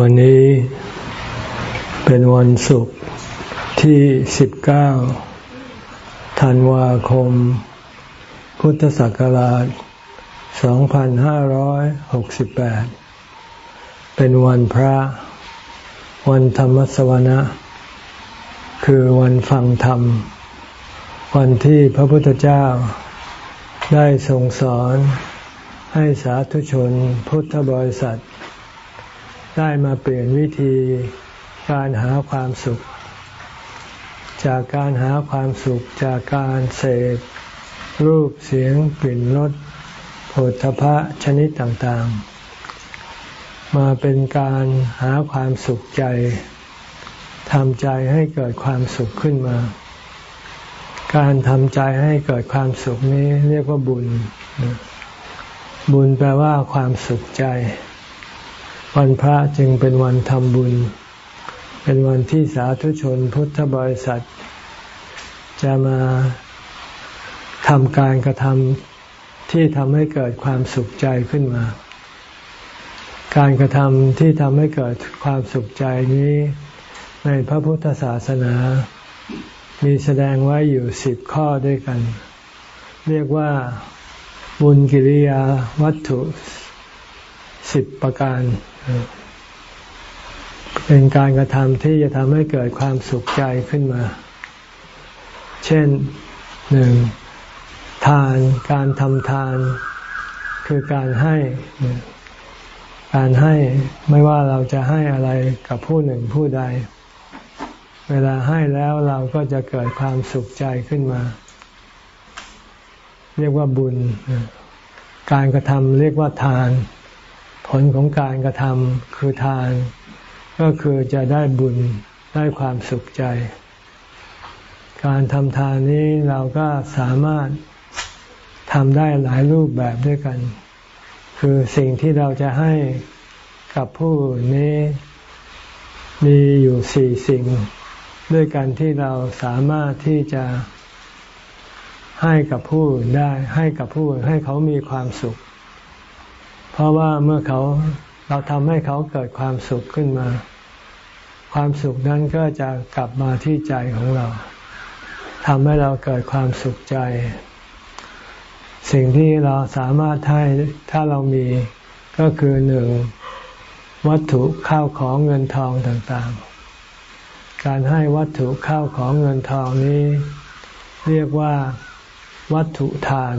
วันนี้เป็นวันศุกร์ที่ 19 ธันวาคม พุทธศักราช 2568 เป็นวันพระ วันธรรมสวนะ คือวันฟังธรรม วันที่พระพุทธเจ้าได้ทรงสอน ให้สาธุชนพุทธบริษัท ได้มาเปลี่ยนวิธีการหาความสุข จากการหาความสุขจากการเสพรูปเสียงกลิ่นรสผลทพะชนิดต่างๆ มาเป็นการหาความสุขใจทำใจให้เกิดความสุขขึ้นมา การทำใจให้เกิดความสุขนี้เรียกว่าบุญ บุญแปลว่าความสุขใจ วันพระจึงเป็นวันทำบุญ เป็นวันที่สาธุชนพุทธบริษัท จะมาทำการกระทำที่ทำให้เกิดความสุขใจขึ้นมา การกระทำที่ทำให้เกิดความสุขใจนี้ ในพระพุทธศาสนา มีแสดงไว้อยู่สิบข้อด้วยกัน เรียกว่า บุญกิริยาวัตถุสิบประการ เป็นการกระทำที่จะทำให้เกิดความสุขใจขึ้นมา เช่นหนึ่งทานการทำทาน คือการให้ การให้ไม่ว่าเราจะให้อะไรกับผู้หนึ่งผู้ใด เวลาให้แล้วเราก็จะเกิดความสุขใจขึ้นมา เรียกว่าบุญ การกระทำเรียกว่าทาน ผลของการกระทำคือทาน ก็คือจะได้บุญได้ความสุขใจ การทำทานนี้เราก็สามารถทำได้หลายรูปแบบด้วยกัน คือสิ่งที่เราจะให้กับผู้นี้มีอยู่สี่สิ่ง ด้วยกันที่เราสามารถที่จะ ให้กับผู้ได้ให้กับผู้ให้เขามีความสุข เพราะว่าเมื่อเขาเราทำให้เขาเกิดความสุขขึ้นมา ความสุขนั้นก็จะกลับมาที่ใจของเราทำให้เราเกิดความสุขใจ สิ่งที่เราสามารถให้ถ้าเรามีก็คือหนึ่งวัตถุข้าวของเงินทองต่างๆ การให้วัตถุข้าวของเงินทองนี้ เรียกว่า วัตถุทาน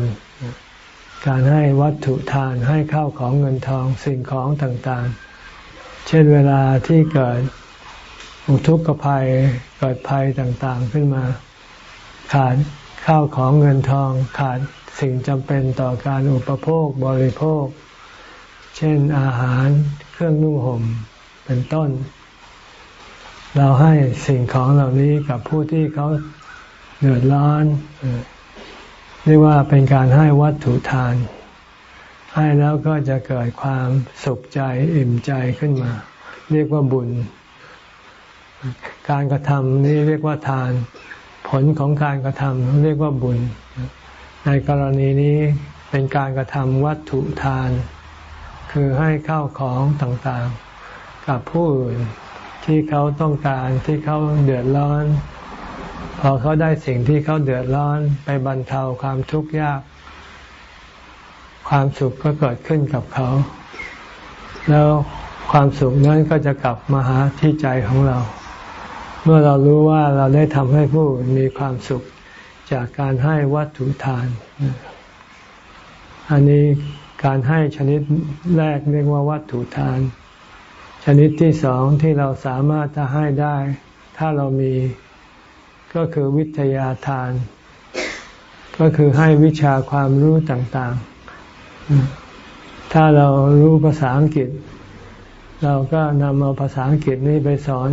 การให้วัตถุทานให้ข้าวของเงินทองสิ่งของต่างๆ เช่นเวลาที่เกิดอุทกภัยเกิดภัยต่างๆขึ้นมา ขาดข้าวของเงินทองขาดสิ่งจำเป็นต่อการอุปโภคบริโภค เช่นอาหารเครื่องนุ่งห่มเป็นต้น เราให้สิ่งของเหล่านี้กับผู้ที่เขาเดือดร้อน เรียกว่าเป็นการให้วัตถุทาน ให้แล้วก็จะเกิดความสุขใจอิ่มใจขึ้นมา เรียกว่าบุญ การกระทำนี้เรียกว่าทาน ผลของการกระทำเรียกว่าบุญ ในกรณีนี้เป็นการกระทำวัตถุทาน คือให้ข้าวของต่างๆ กับผู้อื่นที่เขาต้องการที่เขาเดือดร้อน พอเขาได้สิ่งที่เขาเดือดร้อนไปบรรเทาความทุกข์ยาก ความสุขก็เกิดขึ้นกับเขา แล้วความสุขนั้นก็จะกลับมาหาที่ใจของเรา เมื่อเรารู้ว่าเราได้ทำให้ผู้มีความสุขจากการให้วัตถุทาน อันนี้การให้ชนิดแรกเรียกว่าวัตถุทาน ชนิดที่สองที่เราสามารถจะให้ได้ ถ้าเรามี ก็คือวิทยาทาน ก็คือให้วิชาความรู้ต่างๆ ถ้าเรารู้ภาษาอังกฤษ เราก็นำเอาภาษาอังกฤษนี้ไปสอน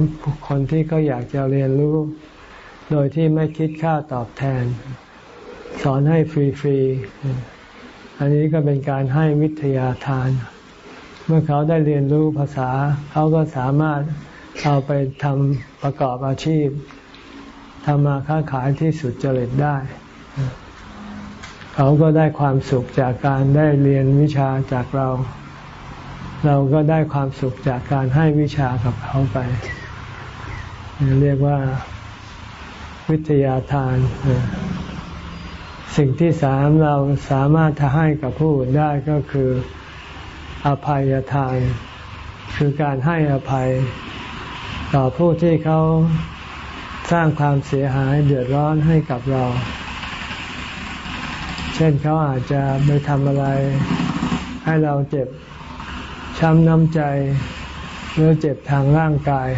คนที่เขาอยากจะเรียนรู้ โดยที่ไม่คิดค่าตอบแทน สอนให้ฟรีๆ อันนี้ก็เป็นการให้วิทยาทาน เมื่อเขาได้เรียนรู้ภาษา เขาก็สามารถเอาไปทำประกอบอาชีพ ทำมาค้าขายที่สุดจริตได้ เขาก็ได้ความสุขจากการได้เรียนวิชาจากเรา เราก็ได้ความสุขจากการให้วิชากับเขาไป เรียกว่าวิทยาทาน สิ่งที่สามเราสามารถทให้กับผู้อื่นได้ก็คืออภัยทาน คือการให้อภัย ต่อผู้ที่เขา สร้างความเสียหายเดือดร้อนให้กับเรา เช่นเขาอาจจะไปทำอะไร ให้เราเจ็บช้ำน้ำใจ หรือเจ็บทางร่างกาย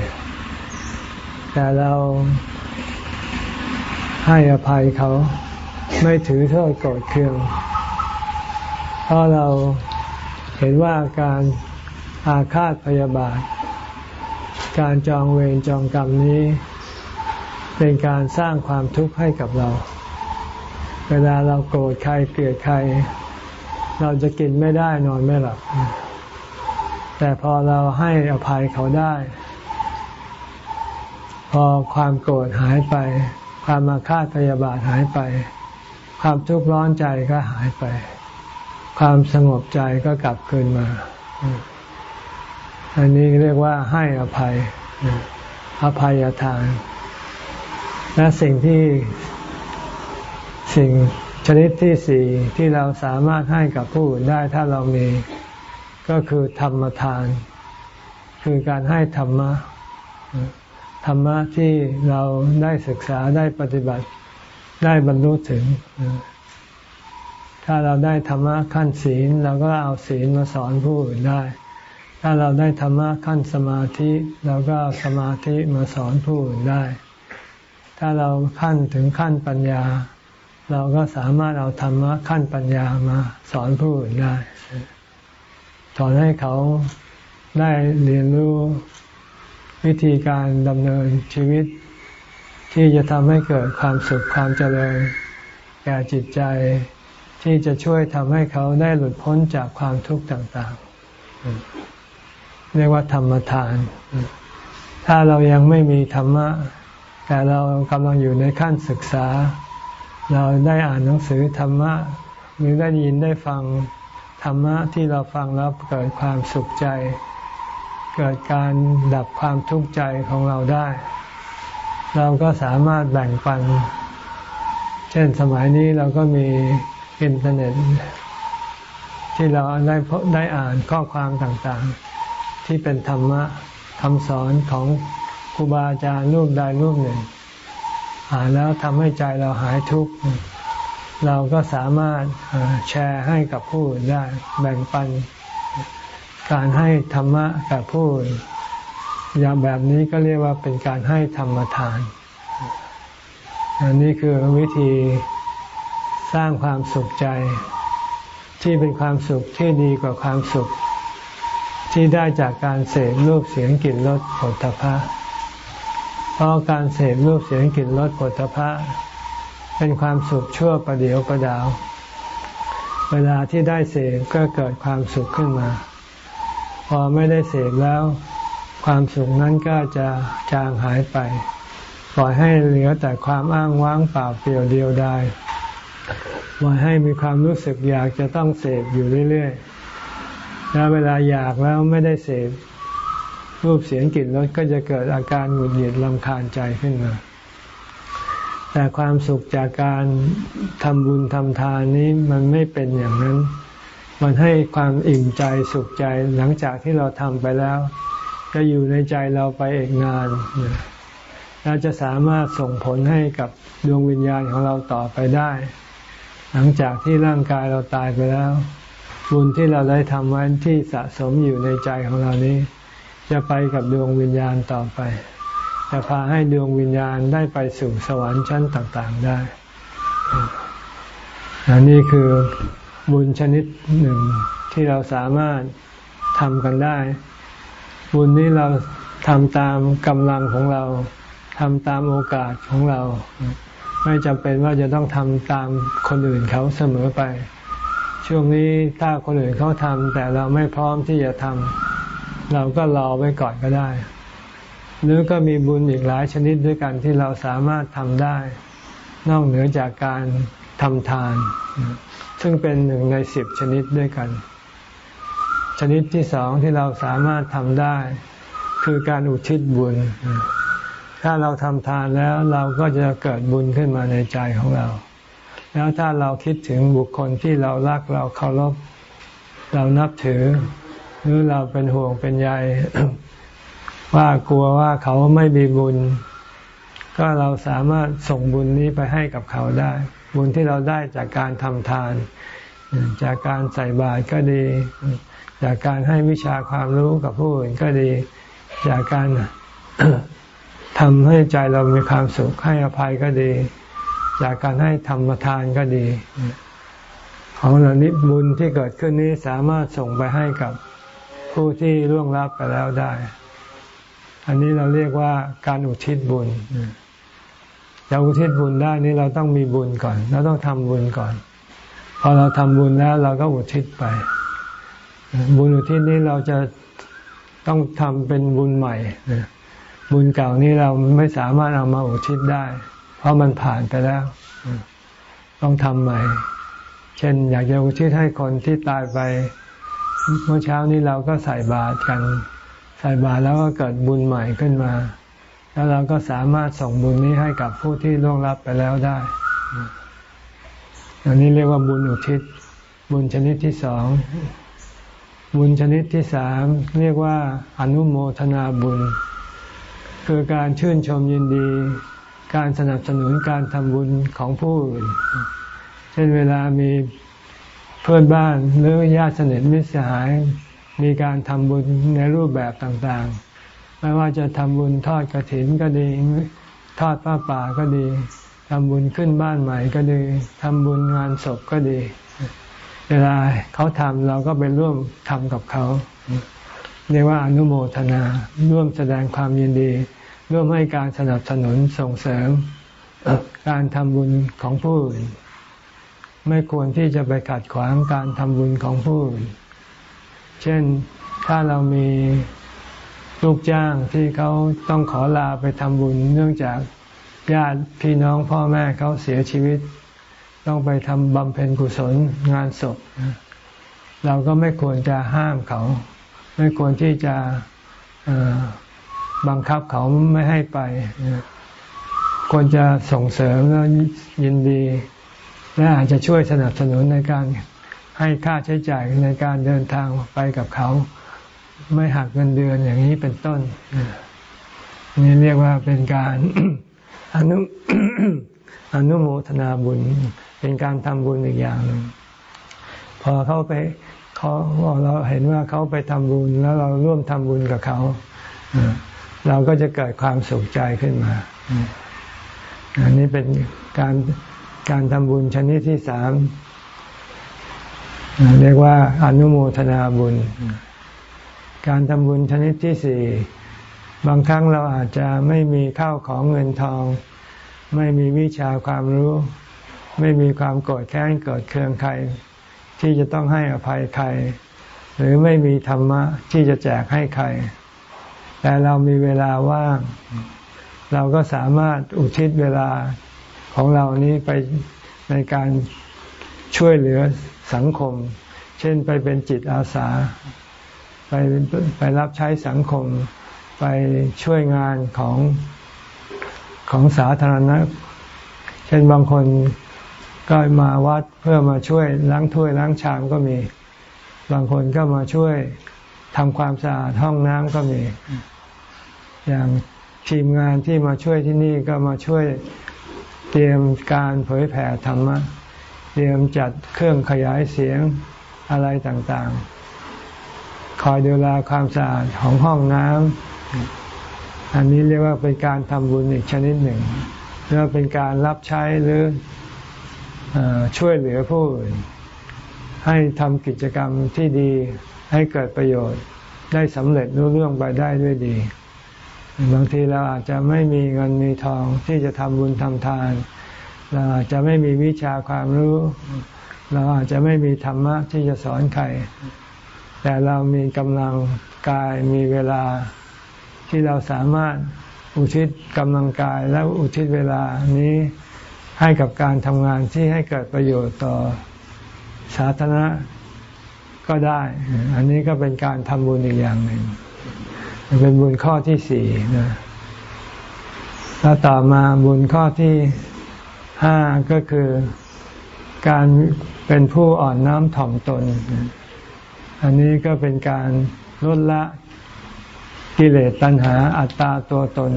แต่เราให้อภัยเขาไม่ถือโทษโกรธเคือง เพราะเราเห็นว่าการอาฆาตพยาบาท การจองเวรจองกรรมนี้ เป็นการสร้างความทุกข์ให้กับเรา เวลาเราโกรธใครเกลียดใคร เราจะกินไม่ได้นอนไม่หลับ แต่พอเราให้อภัยเขาได้ พอความโกรธหายไป ความมาฆาตพยาบาทหายไป ความทุกข์ร้อนใจก็หายไป ความสงบใจก็กลับคืนมา อันนี้เรียกว่าให้อภัย อภัยทาน และสิ่งที่สิ่งชนิดที่สี่ที่เราสามารถให้กับผู้อื่นได้ถ้าเรามีก็คือธรรมทาน คือการให้ธรรมะ ธรรมะที่เราได้ศึกษาได้ปฏิบัติได้บรรลุถึง ถ้าเราได้ธรรมะขั้นศีลเราก็เอาศีลมาสอนผู้อื่นได้ ถ้าเราได้ธรรมะขั้นสมาธิเราก็สมาธิมาสอนผู้อื่นได้ ถ้าเราขั้นถึงขั้นปัญญา เราก็สามารถเอาธรรมะขั้นปัญญามาสอนผู้อื่นได้ สอนให้เขาได้เรียนรู้วิธีการดำเนินชีวิต ที่จะทำให้เกิดความสุขความเจริญแก่จิตใจที่จะช่วยทำให้เขาได้หลุดพ้นจากความทุกข์ต่างๆ เรียกว่าธรรมทาน ถ้าเรายังไม่มีธรรมะ แต่เรากำลังอยู่ในขั้นศึกษา เราได้อ่านหนังสือธรรมะ หรือได้ยินได้ฟังธรรมะที่เราฟังแล้วเกิดความสุขใจ เกิดการดับความทุกข์ใจของเราได้ เราก็สามารถแบ่งปัน เช่นสมัยนี้เราก็มีอินเทอร์เน็ต ที่เราได้ได้อ่านข้อความต่างๆ ที่เป็นธรรมะคำสอนของ ครูบาอาจารย์รูปใดรูปหนึ่ง อ่านแล้วทำให้ใจเราหายทุกข์เราก็สามารถแชร์ให้กับผู้อื่นได้ แบ่งปัน การให้ธรรมะกับผู้อื่นอย่างแบบนี้ก็เรียกว่าเป็นการให้ธรรมทานอันนี้คือวิธีสร้างความสุขใจ ที่เป็นความสุขที่ดีกว่าความสุข ที่ได้จากการเสพรูปเสียงกลิ่นรสผลตภะ เพราะการเสพรูปเสียงกลิ่นรสผลตภะเป็นความสุขชั่วประเดียวประดาว เวลาที่ได้เสพก็เกิดความสุขขึ้นมา พอไม่ได้เสพแล้ว ความสุขนั้นก็จะจางหายไปปล่อยให้เหลือแต่ความอ้างว้างเปล่าเปลี่ยวเดียวดายว่าให้มีความรู้สึกอยากจะต้องเสพอยู่เรื่อยๆแล้วเวลาอยากแล้วไม่ได้เสพ รูปเสียงกลิ่นรสก็จะเกิดอาการหงุดหงิดลำคาญใจขึ้นมา แต่ความสุขจากการทำบุญทำทานนี้มันไม่เป็นอย่างนั้น มันให้ความอิ่มใจสุขใจหลังจากที่เราทำไปแล้ว จะอยู่ในใจเราไปเอกนานเราจะสามารถส่งผลให้กับดวงวิญญาณของเราต่อไปได้ หลังจากที่ร่างกายเราตายไปแล้ว บุญที่เราได้ทำไว้ที่สะสมอยู่ในใจของเรานี้ จะไปกับดวงวิญญาณต่อไป จะพาให้ดวงวิญญาณได้ไปสู่สวรรค์ชั้นต่างๆได้อันนี้คือบุญชนิดหนึ่งที่เราสามารถทำกันได้ บุญนี้เราทำตามกำลังของเราทำตามโอกาสของเรา ไม่จำเป็นว่าจะต้องทำตามคนอื่นเขาเสมอไป ช่วงนี้ถ้าคนอื่นเขาทำแต่เราไม่พร้อมที่จะทำ เราก็รอไว้ก่อนก็ได้ หรือก็มีบุญอีกหลายชนิดด้วยกันที่เราสามารถทำได้ นอกเหนือจากการทำทาน ซึ่งเป็นหนึ่งในสิบชนิดด้วยกัน ชนิดที่สองที่เราสามารถทำได้ คือการอุทิศบุญ ถ้าเราทำทานแล้วเราก็จะเกิดบุญขึ้นมาในใจของเรา แล้วถ้าเราคิดถึงบุคคลที่เรารักเราเคารพเรานับถือ หรือเราเป็นห่วงเป็นใยว่ากลัวว่าเขาไม่มีบุญ ก็เราสามารถส่งบุญนี้ไปให้กับเขาได้ บุญที่เราได้จากการทำทาน จากการใส่บาตรก็ดี จากการให้วิชาความรู้กับผู้อื่นก็ดี จากการทำให้ใจเรามีความสุขให้อภัยก็ดี จากการให้ธรรมทานก็ดี ของเหล่านี้บุญที่เกิดขึ้นนี้สามารถส่งไปให้กับ ผู้ที่ล่วงลับไปแล้วได้ อันนี้เราเรียกว่าการอุทิศบุญจะอุทิศบุญได้นี่เราต้องมีบุญก่อน เราต้องทำบุญก่อน พอเราทำบุญแล้วเราก็อุทิศไป บุญอุทิศนี้เราจะต้องทำเป็นบุญใหม่ บุญเก่านี้เราไม่สามารถเอามาอุทิศได้ เพราะมันผ่านไปแล้ว ต้องทำใหม่ เช่น อยากจะอุทิศให้คนที่ตายไป เมื่อเช้านี้เราก็ใส่บาตรกันใส่บาตรแล้วก็เกิดบุญใหม่ขึ้นมา แล้วเราก็สามารถส่งบุญนี้ให้กับผู้ที่ล่วงลับไปแล้วได้อันนี้เรียกว่าบุญอุทิศ บุญชนิดที่สอง บุญชนิดที่สามเรียกว่าอนุโมทนาบุญ คือการชื่นชมยินดี การสนับสนุนการทำบุญของผู้อื่น เช่นเวลามี พื่อนบ้านหรือญาติสนิทมิตรสหายมีการทำบุญในรูปแบบต่างๆ ไม่ว่าจะทำบุญทอดกระถินก็ดี ทอดผ้าป่าก็ดีทำบุญขึ้นบ้านใหม่ก็ดีทำบุญงานศพก็ดี เวลาเขาทำเราก็ไปร่วมทำกับเขา เรียกว่าอนุโมทนา ร่วมแสดงความยินดี ร่วมให้การสนับสนุนส่งเสริมการทำบุญของผู้อื่น ไม่ควรที่จะไปขัดขวางการทำบุญของผู้อื่น เช่นถ้าเรามีลูกจ้างที่เขาต้องขอลาไปทำบุญ เนื่องจากญาติพี่น้องพ่อแม่เขาเสียชีวิต ต้องไปทำบำเพ็ญกุศลงานศพ เราก็ไม่ควรจะห้ามเขา ไม่ควรที่จะบังคับเขาไม่ให้ไป ควรจะส่งเสริมแล้วยินดี และอาจจะช่วยสนับสนุนในการให้ค่าใช้จ่ายในการเดินทางไปกับเขา ไม่หักเงินเดือนอย่างนี้เป็นต้นนี่เรียกว่าเป็นการอนุอนุโมทนาบุญ เป็นการทำบุญอีกอย่างหนึ่งพอเขาไปเขาเราเห็นว่าเขาไปทำบุญแล้วเราร่วมทำบุญกับเขาเราก็จะเกิดความสุขใจขึ้นมาอันนี้เป็นการ การทำบุญชนิดที่สามเรียกว่าอนุโมทนาบุญ การทำบุญชนิดที่สี่บางครั้งเราอาจจะไม่มีข้าวของเงินทอง ไม่มีวิชาความรู้ ไม่มีความโกรธแค้นเกิดเคืองใคร ที่จะต้องให้อภัยใคร หรือไม่มีธรรมะที่จะแจกให้ใคร แต่เรามีเวลาว่าง เราก็สามารถอุทิศเวลา ของเรานี้ไปในการช่วยเหลือสังคม เช่นไปเป็นจิตอาสา ไปไปรับใช้สังคม ไปช่วยงานของของสาธารณะ เช่นบางคนก็มาวัดเพื่อมาช่วยล้างถ้วยล้างชามก็มี บางคนก็มาช่วยทำความสะอาดห้องน้ำก็มี อย่างทีมงานที่มาช่วยที่นี่ก็มาช่วย ตรียมการเผยแผ่ธรรมะ เตรียมจัดเครื่องขยายเสียงอะไรต่างๆ คอยดูแลความสะอาดของห้องน้ำ อันนี้เรียกว่าเป็นการทำบุญอีกชนิดหนึ่งเรียกว่าเป็นการรับใช้หรืออช่วยเหลือผู้อื่น ให้ทำกิจกรรมที่ดีให้เกิดประโยชน์ได้สำเร็จรู้เรื่องไปได้ด้วยดี บางทีเราอาจจะไม่มีเงินมีทองที่จะทำบุญทำทาน เราอาจจะไม่มีวิชาความรู้ เราอาจจะไม่มีธรรมะที่จะสอนใคร แต่เรามีกำลังกายมีเวลาที่เราสามารถอุทิศกำลังกายและอุทิศเวลานี้ให้กับการทำงานที่ให้เกิดประโยชน์ต่อสาธารณะก็ได้ อันนี้ก็เป็นการทำบุญอีกอย่างหนึ่ง เป็นบุญข้อที่สี่นะแล้วต่อมาบุญข้อที่ห้าก็คือการเป็นผู้อ่อนน้อมถ่อมตน อันนี้ก็เป็นการลดละกิเลสตัณหาอัตตาตัวตน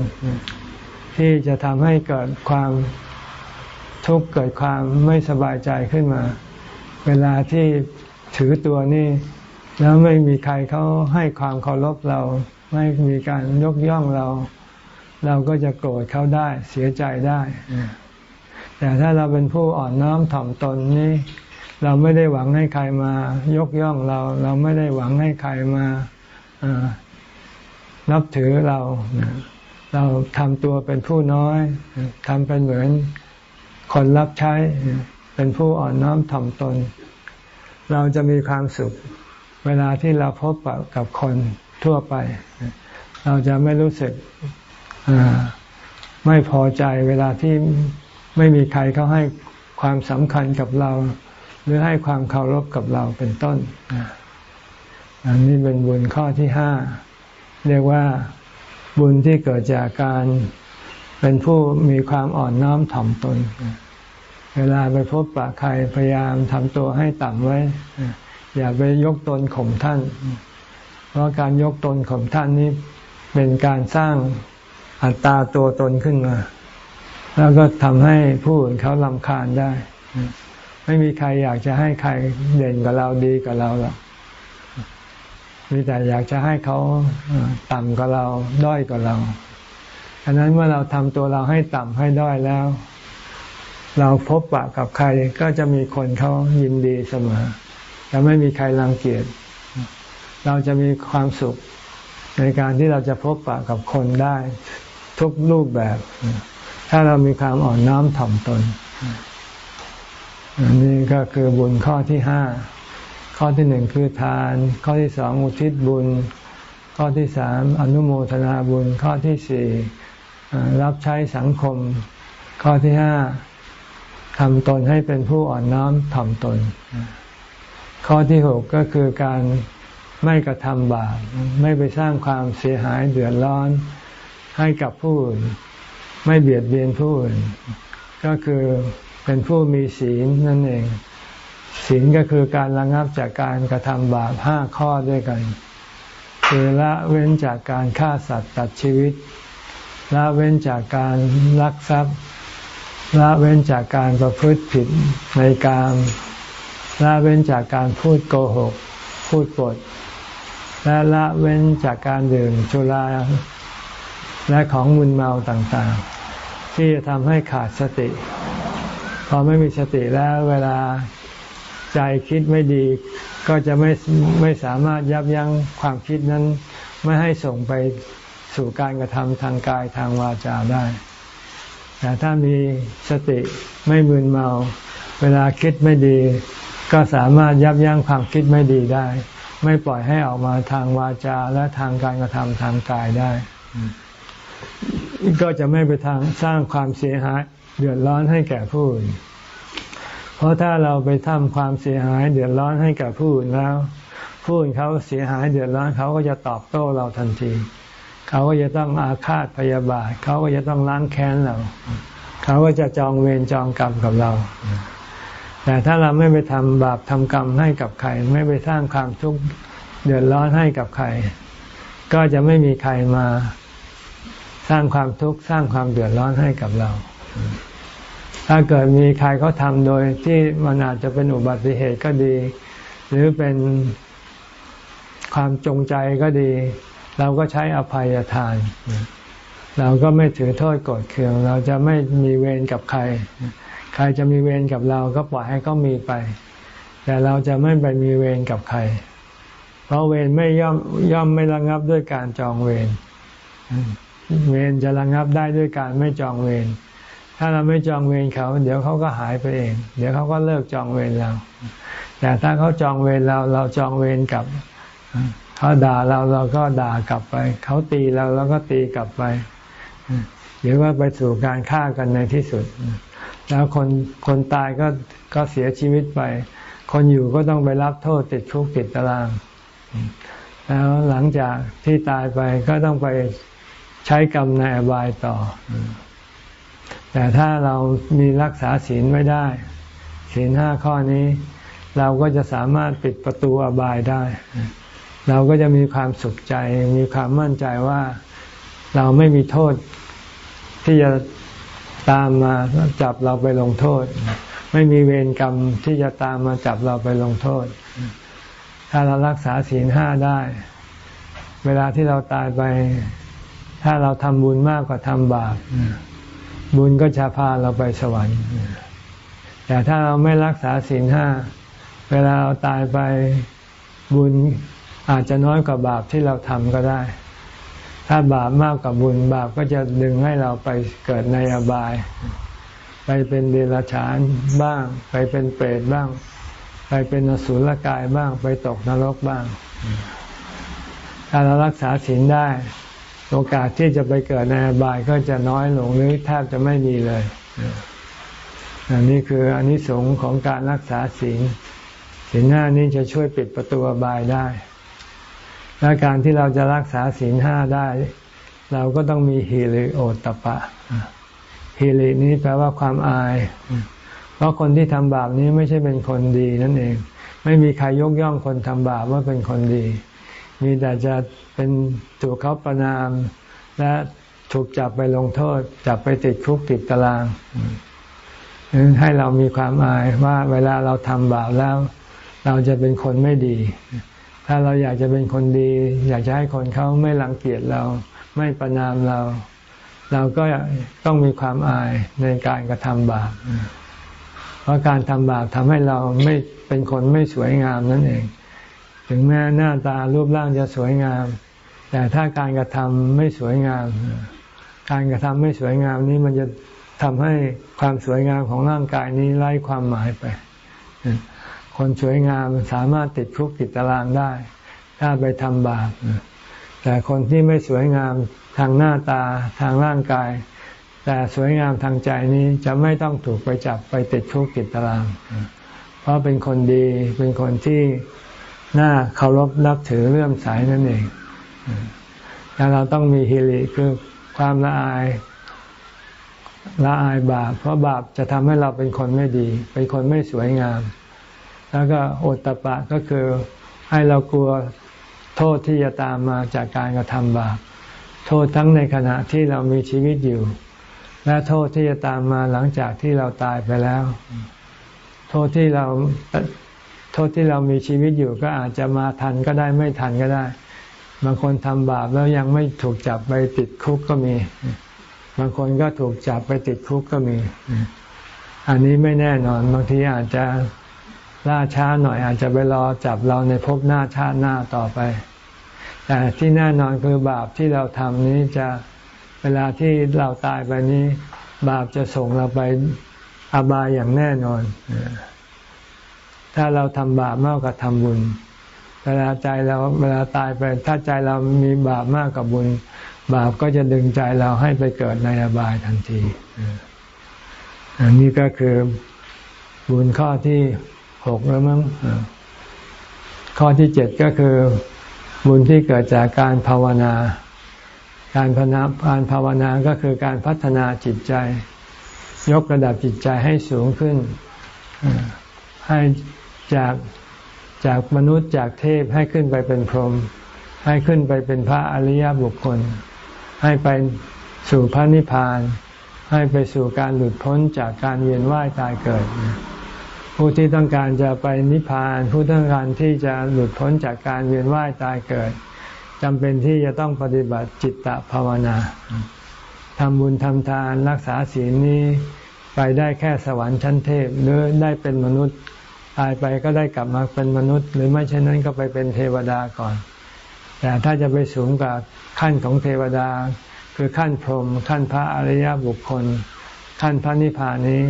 ที่จะทำให้เกิดความทุกข์เกิดความไม่สบายใจขึ้นมา เวลาที่ถือตัวนี่ แล้วไม่มีใครเขาให้ความเคารพเรา ไม่มีการยกย่องเรา เราก็จะโกรธเขาได้ เสียใจได้แต่ถ้าเราเป็นผู้อ่อนน้อมถ่อมตนนี้ เราไม่ได้หวังให้ใครมายกย่องเรา เราไม่ได้หวังให้ใครมานับถือเรา เราทำตัวเป็นผู้น้อยทำเป็นเหมือนคนรับใช้ เป็นผู้อ่อนน้อมถ่อมตน เราจะมีความสุข เวลาที่เราพบกับคน ทั่วไป เราจะไม่รู้สึกไม่พอใจเวลาที่ไม่มีใครเขาให้ความสำคัญกับเรา หรือให้ความเคารพกับเราเป็นต้นอันนี้เป็นบุญข้อที่ห้าเรียกว่าบุญที่เกิดจากการเป็นผู้มีความอ่อนน้อมถ่อมตน เวลาไปพบปะใครพยายามทำตัวให้ต่ำไว้ อย่าไปยกตนข่มท่าน เพราะการยกตนข่มท่านนี้เป็นการสร้างอัตตาตัวตนขึ้นมา แล้วก็ทำให้ผู้อื่นเขาลำคาญได้ ไม่มีใครอยากจะให้ใครเด่นกับเราดีกับเราหรอกมีแต่อยากจะให้เขาต่ำกว่าเราด้อยกว่าเราอันนั้นเมื่อเราทำตัวเราให้ต่ำให้ด้อยแล้ว เราพบปะกับใครก็จะมีคนเขายินดีเสมอจะไม่มีใครรังเกียจ เราจะมีความสุขในการที่เราจะพบปะกับคนได้ทุกรูปแบบ ถ้าเรามีความอ่อนน้อมถ่อมตนอันนี้ก็คือบุญข้อที่ห้าข้อที่หนึ่งคือทาน ข้อที่สองอุทิศบุญ ข้อที่สามอนุโมทนาบุญ ข้อที่สี่รับใช้สังคม ข้อที่ห้าทำตนให้เป็นผู้อ่อนน้อมถ่อมตน ข้อที่หกก็คือการ ไม่กระทำบาปไม่ไปสร้างความเสียหายเดือดร้อนให้กับผู้อื่นไม่เบียดเบียนผู้อื่นก็คือเป็นผู้มีศีลนั่นเอง ศีลก็คือการระงับจากการกระทำบาปห้าข้อด้วยกัน คือละเว้นจากการฆ่าสัตว์ตัดชีวิต ละเว้นจากการลักทรัพย์ ละเว้นจากการประพฤติผิดในการละเว้นจากการพูดโกหก พูดปด และละเว้นจากการดื่มชุราและของมึนเมาต่างๆ ที่จะทำให้ขาดสติ พอไม่มีสติแล้วเวลาใจคิดไม่ดี ก็จะไม่ไม่สามารถยับยั้งความคิดนั้น ไม่ให้ส่งไปสู่การกระทำทางกายทางวาจาได้ แต่ถ้ามีสติไม่มึนเมา เวลาคิดไม่ดี ก็สามารถยับยั้งความคิดไม่ดีได้ ไม่ปล่อยให้ออกมาทางวาจาและทางการกระทำทางกายได้ ก็จะไม่ไปทางสร้างความเสียหาย เดือดร้อนให้แก่ผู้อื่น เพราะถ้าเราไปทำความเสียหาย เดือดร้อนให้แก่ผู้อื่นแล้ว ผู้อื่นเขาเสียหายเดือดร้อนเขาก็จะตอบโต้เราทันที เขาก็จะต้องอาฆาตพยาบาท เขาก็จะต้องล้างแค้นเรา เขาก็จะจองเวรจองกรรมกับเรา แต่ถ้าเราไม่ไปทำบาปทำกรรมให้กับใคร ไม่ไปสร้างความทุกข์เดือดร้อนให้กับใคร ก็จะไม่มีใครมาสร้างความทุกข์สร้างความเดือดร้อนให้กับเรา ถ้าเกิดมีใครเขาทำโดยที่มันอาจจะเป็นอุบัติเหตุก็ดี หรือเป็นความจงใจก็ดี เราก็ใช้อภัยทาน เราก็ไม่ถือโทษกดเคือง เราจะไม่มีเวรกับใคร ใครจะมีเวรกับเราก็ปล่อยให้เขามีไป แต่เราจะไม่ไปมีเวรกับใคร เพราะเวรไม่ย่อมย่อมไม่ระงับด้วยการจองเวรเวรจะระงับได้ด้วยการไม่จองเวรถ้าเราไม่จองเวรเขา เดี๋ยวเขาก็หายไปเอง เดี๋ยวเขาก็เลิกจองเวรเราแต่ถ้าเขาจองเวรเราเราจองเวรกับเขาด่าเราเราก็ด่ากลับไป เขาตีเราเราก็ตีกลับไปหรือว่าไปสู่การฆ่ากันในที่สุด แล้วคนคนตายก็ก็เสียชีวิตไป คนอยู่ก็ต้องไปรับโทษติดคุกติดตาราง แล้วหลังจากที่ตายไปก็ต้องไปใช้กรรมในอบายต่อ แต่ถ้าเรามีรักษาศีลไม่ได้ศีลห้าข้อนี้ เราก็จะสามารถปิดประตูอบายได้ เราก็จะมีความสุขใจ มีความมั่นใจว่าเราไม่มีโทษที่จะ ตามมาจับเราไปลงโทษ ไม่มีเวรกรรมที่จะตามมาจับเราไปลงโทษ ถ้าเรารักษาศีลห้าได้ เวลาที่เราตายไป ถ้าเราทำบุญมากกว่าทำบาปบุญก็จะพาเราไปสวรรค์ แต่ถ้าเราไม่รักษาศีลห้า เวลาเราตายไปบุญอาจจะน้อยกว่าบาปที่เราทำก็ได้ ถ้าบาปมากกว่าบุญบาปก็จะดึงให้เราไปเกิดในอบาย ไปเป็นเดรัจฉานบ้าง ไปเป็นเปรตบ้าง ไปเป็นอสุรกายบ้าง ไปตกนรกบ้าง ถ้าเรารักษาศีลได้ โอกาสที่จะไปเกิดในอบายก็จะน้อยลงหรือแทบจะไม่มีเลยอันนี้คืออนนิสงส์ของการรักษาศีลศีลหน้านี้จะช่วยปิดประตูอบายได้ และการที่เราจะรักษาศีลห้าได้ เราก็ต้องมีฮิริโอตปะฮิรินี้แปลว่าความอาย เพราะคนที่ทำบาปนี้ไม่ใช่เป็นคนดีนั่นเอง ไม่มีใครยกย่องคนทำบาปว่าเป็นคนดี มีแต่จะเป็นถูกเขาประนาม และถูกจับไปลงโทษ จับไปติดคุกติดตารางให้เรามีความอายว่าเวลาเราทำบาปแล้ว เราจะเป็นคนไม่ดี ถ้าเราอยากจะเป็นคนดี อยากจะให้คนเขาไม่รังเกียจเราไม่ประนามเรา เราก็ต้องมีความอายในการกระทำบาปเพราะการทำบาปทำให้เราไม่เป็นคนไม่สวยงามนั่นเอง ถึงแม้หน้าตารูปร่างจะสวยงาม แต่ถ้าการกระทำไม่สวยงาม การกระทำไม่สวยงามนี้มันจะทำให้ความสวยงามของร่างกายนี้ไร้ความหมายไป คนสวยงามสามารถติดคุกติดตารางได้ ถ้าไปทำบาปแต่คนที่ไม่สวยงามทางหน้าตาทางร่างกาย แต่สวยงามทางใจนี้จะไม่ต้องถูกไปจับไปติดคุกติดตาราง เพราะเป็นคนดีเป็นคนที่น่าเคารพนับถือเลื่อมใสนั่นเองแล้วเราต้องมีฮิริคือความละอายละอายบาป เพราะบาปจะทำให้เราเป็นคนไม่ดี เป็นคนไม่สวยงาม แล้วก็โอตตะปะก็คือให้เรากลัวโทษที่จะตามมาจากการกระทำบาป โทษทั้งในขณะที่เรามีชีวิตอยู่ และโทษที่จะตามมาหลังจากที่เราตายไปแล้ว โทษที่เราโทษที่เรามีชีวิตอยู่ก็อาจจะมาทันก็ได้ไม่ทันก็ได้ บางคนทำบาปแล้วยังไม่ถูกจับไปติดคุกก็มี บางคนก็ถูกจับไปติดคุกก็มี อันนี้ไม่แน่นอน บางทีอาจจะ ล่าช้าหน่อยอาจจะไปรอจับเราในภพหน้าชาติหน้าต่อไป แต่ที่แน่นอนคือบาปที่เราทำนี้จะเวลาที่เราตายไปนี้ บาปจะส่งเราไปอบายอย่างแน่นอน ถ้าเราทำบาปมากกว่าทำบุญ เวลาใจเราเวลาตายไป ถ้าใจเรามีบาปมากกว่าบุญ บาปก็จะดึงใจเราให้ไปเกิดในอบายทันที อันนี้ก็คือบุญข้อที่ หกแล้วมั้งข้อที่เจ็ดก็คือ บุญที่เกิดจากการภาวนา การพนาการภาวนาก็คือการพัฒนาจิตใจ ยกระดับจิตใจให้สูงขึ้น ให้จากจากมนุษย์จากเทพให้ขึ้นไปเป็นพรหมให้ขึ้นไปเป็นพระอริยบุคคล ให้ไปสู่พระนิพพาน ให้ไปสู่การหลุดพ้นจากการเวียนว่ายตายเกิด ผู้ที่ต้องการจะไปนิพพาน ผู้ต้องการที่จะหลุดพ้นจากการเวียนว่ายตายเกิดจำเป็นที่จะต้องปฏิบัติจิตตภาวนาทำบุญทำทานรักษาศีลนี้ไปได้แค่สวรรค์ชั้นเทพ หรือได้เป็นมนุษย์ตายไปก็ได้กลับมาเป็นมนุษย์ หรือไม่เช่นนั้นก็ไปเป็นเทวดาก่อน แต่ถ้าจะไปสูงกว่าขั้นของเทวดา คือขั้นพรหมขั้นพระอริยบุคคล ขั้นพระนิพพานนี้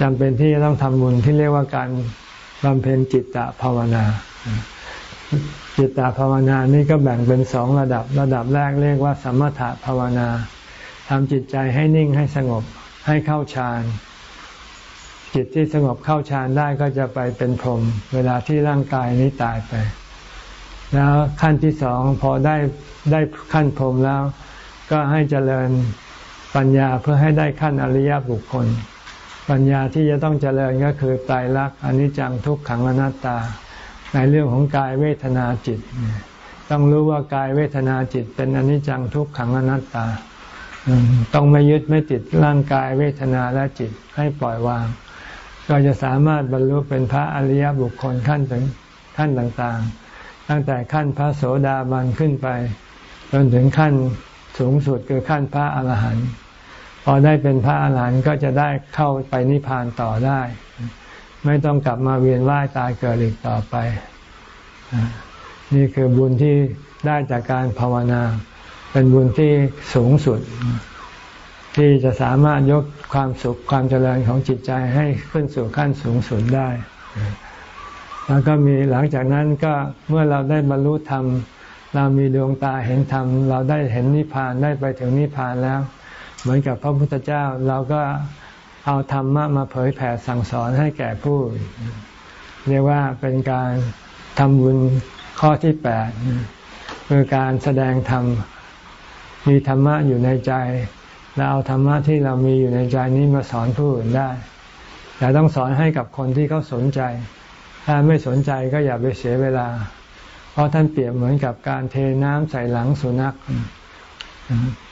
จำเป็นที่จะต้องทำบุญที่เรียกว่าการบำเพ็ญจิตตภาวนา จิตตภาวนานี่ก็แบ่งเป็นสองระดับ ระดับแรกเรียกว่า สมถะภาวนาทำจิตใจให้นิ่งให้สงบให้เข้าฌานจิตที่สงบเข้าฌานได้ก็จะไปเป็นพรหมเวลาที่ร่างกายนี้ตายไป แล้วขั้นที่สองพอได้ได้ขั้นพรหมแล้ว ก็ให้เจริญปัญญาเพื่อให้ได้ขั้นอริยบุคคล ปัญญาที่จะต้องเจริญก็คือตายรักอนิจจังทุกขังอนัตตา ในเรื่องของกายเวทนาจิต ต้องรู้ว่ากายเวทนาจิต เป็นอนิจจังทุกขังอนัตตา ต้องไม่ยึดไม่ติดร่างกายเวทนาและจิตให้ปล่อยวาง ก็จะสามารถบรรลุเป็นพระอริยบุคคลขั้นถึงขั้นต่างๆ ตั้งแต่ขั้นพระโสดาบันขึ้นไป จนถึงขั้นสูงสุดคือขั้นพระอรหันต์ พอได้เป็นพระอรหันต์ก็จะได้เข้าไปนิพพานต่อได้ ไม่ต้องกลับมาเวียนว่ายตายเกิดอีกต่อไป นี่คือบุญที่ได้จากการภาวนา เป็นบุญที่สูงสุด ที่จะสามารถยกความสุขความเจริญของจิตใจให้ขึ้นสู่ขั้นสูงสุดได้ แล้วก็มีหลังจากนั้นก็เมื่อเราได้บรรลุธรรมเรามีดวงตาเห็นธรรม เราได้เห็นนิพพานได้ไปถึงนิพพานแล้ว เหมือนกับพระพุทธเจ้าเราก็เอาธรรมะมาเผยแผ่สั่งสอนให้แก่ผู้ เรียกว่าเป็นการทำบุญข้อที่แปดคือการแสดงธรรมมีธรรมะอยู่ในใจเราเอาธรรมะที่เรามีอยู่ในใจนี้มาสอนผู้อื่นได้ แต่ต้องสอนให้กับคนที่เขาสนใจ ถ้าไม่สนใจก็อย่าไปเสียเวลา เพราะท่านเปรียบเหมือนกับการเทน้ำใส่หลังสุนัข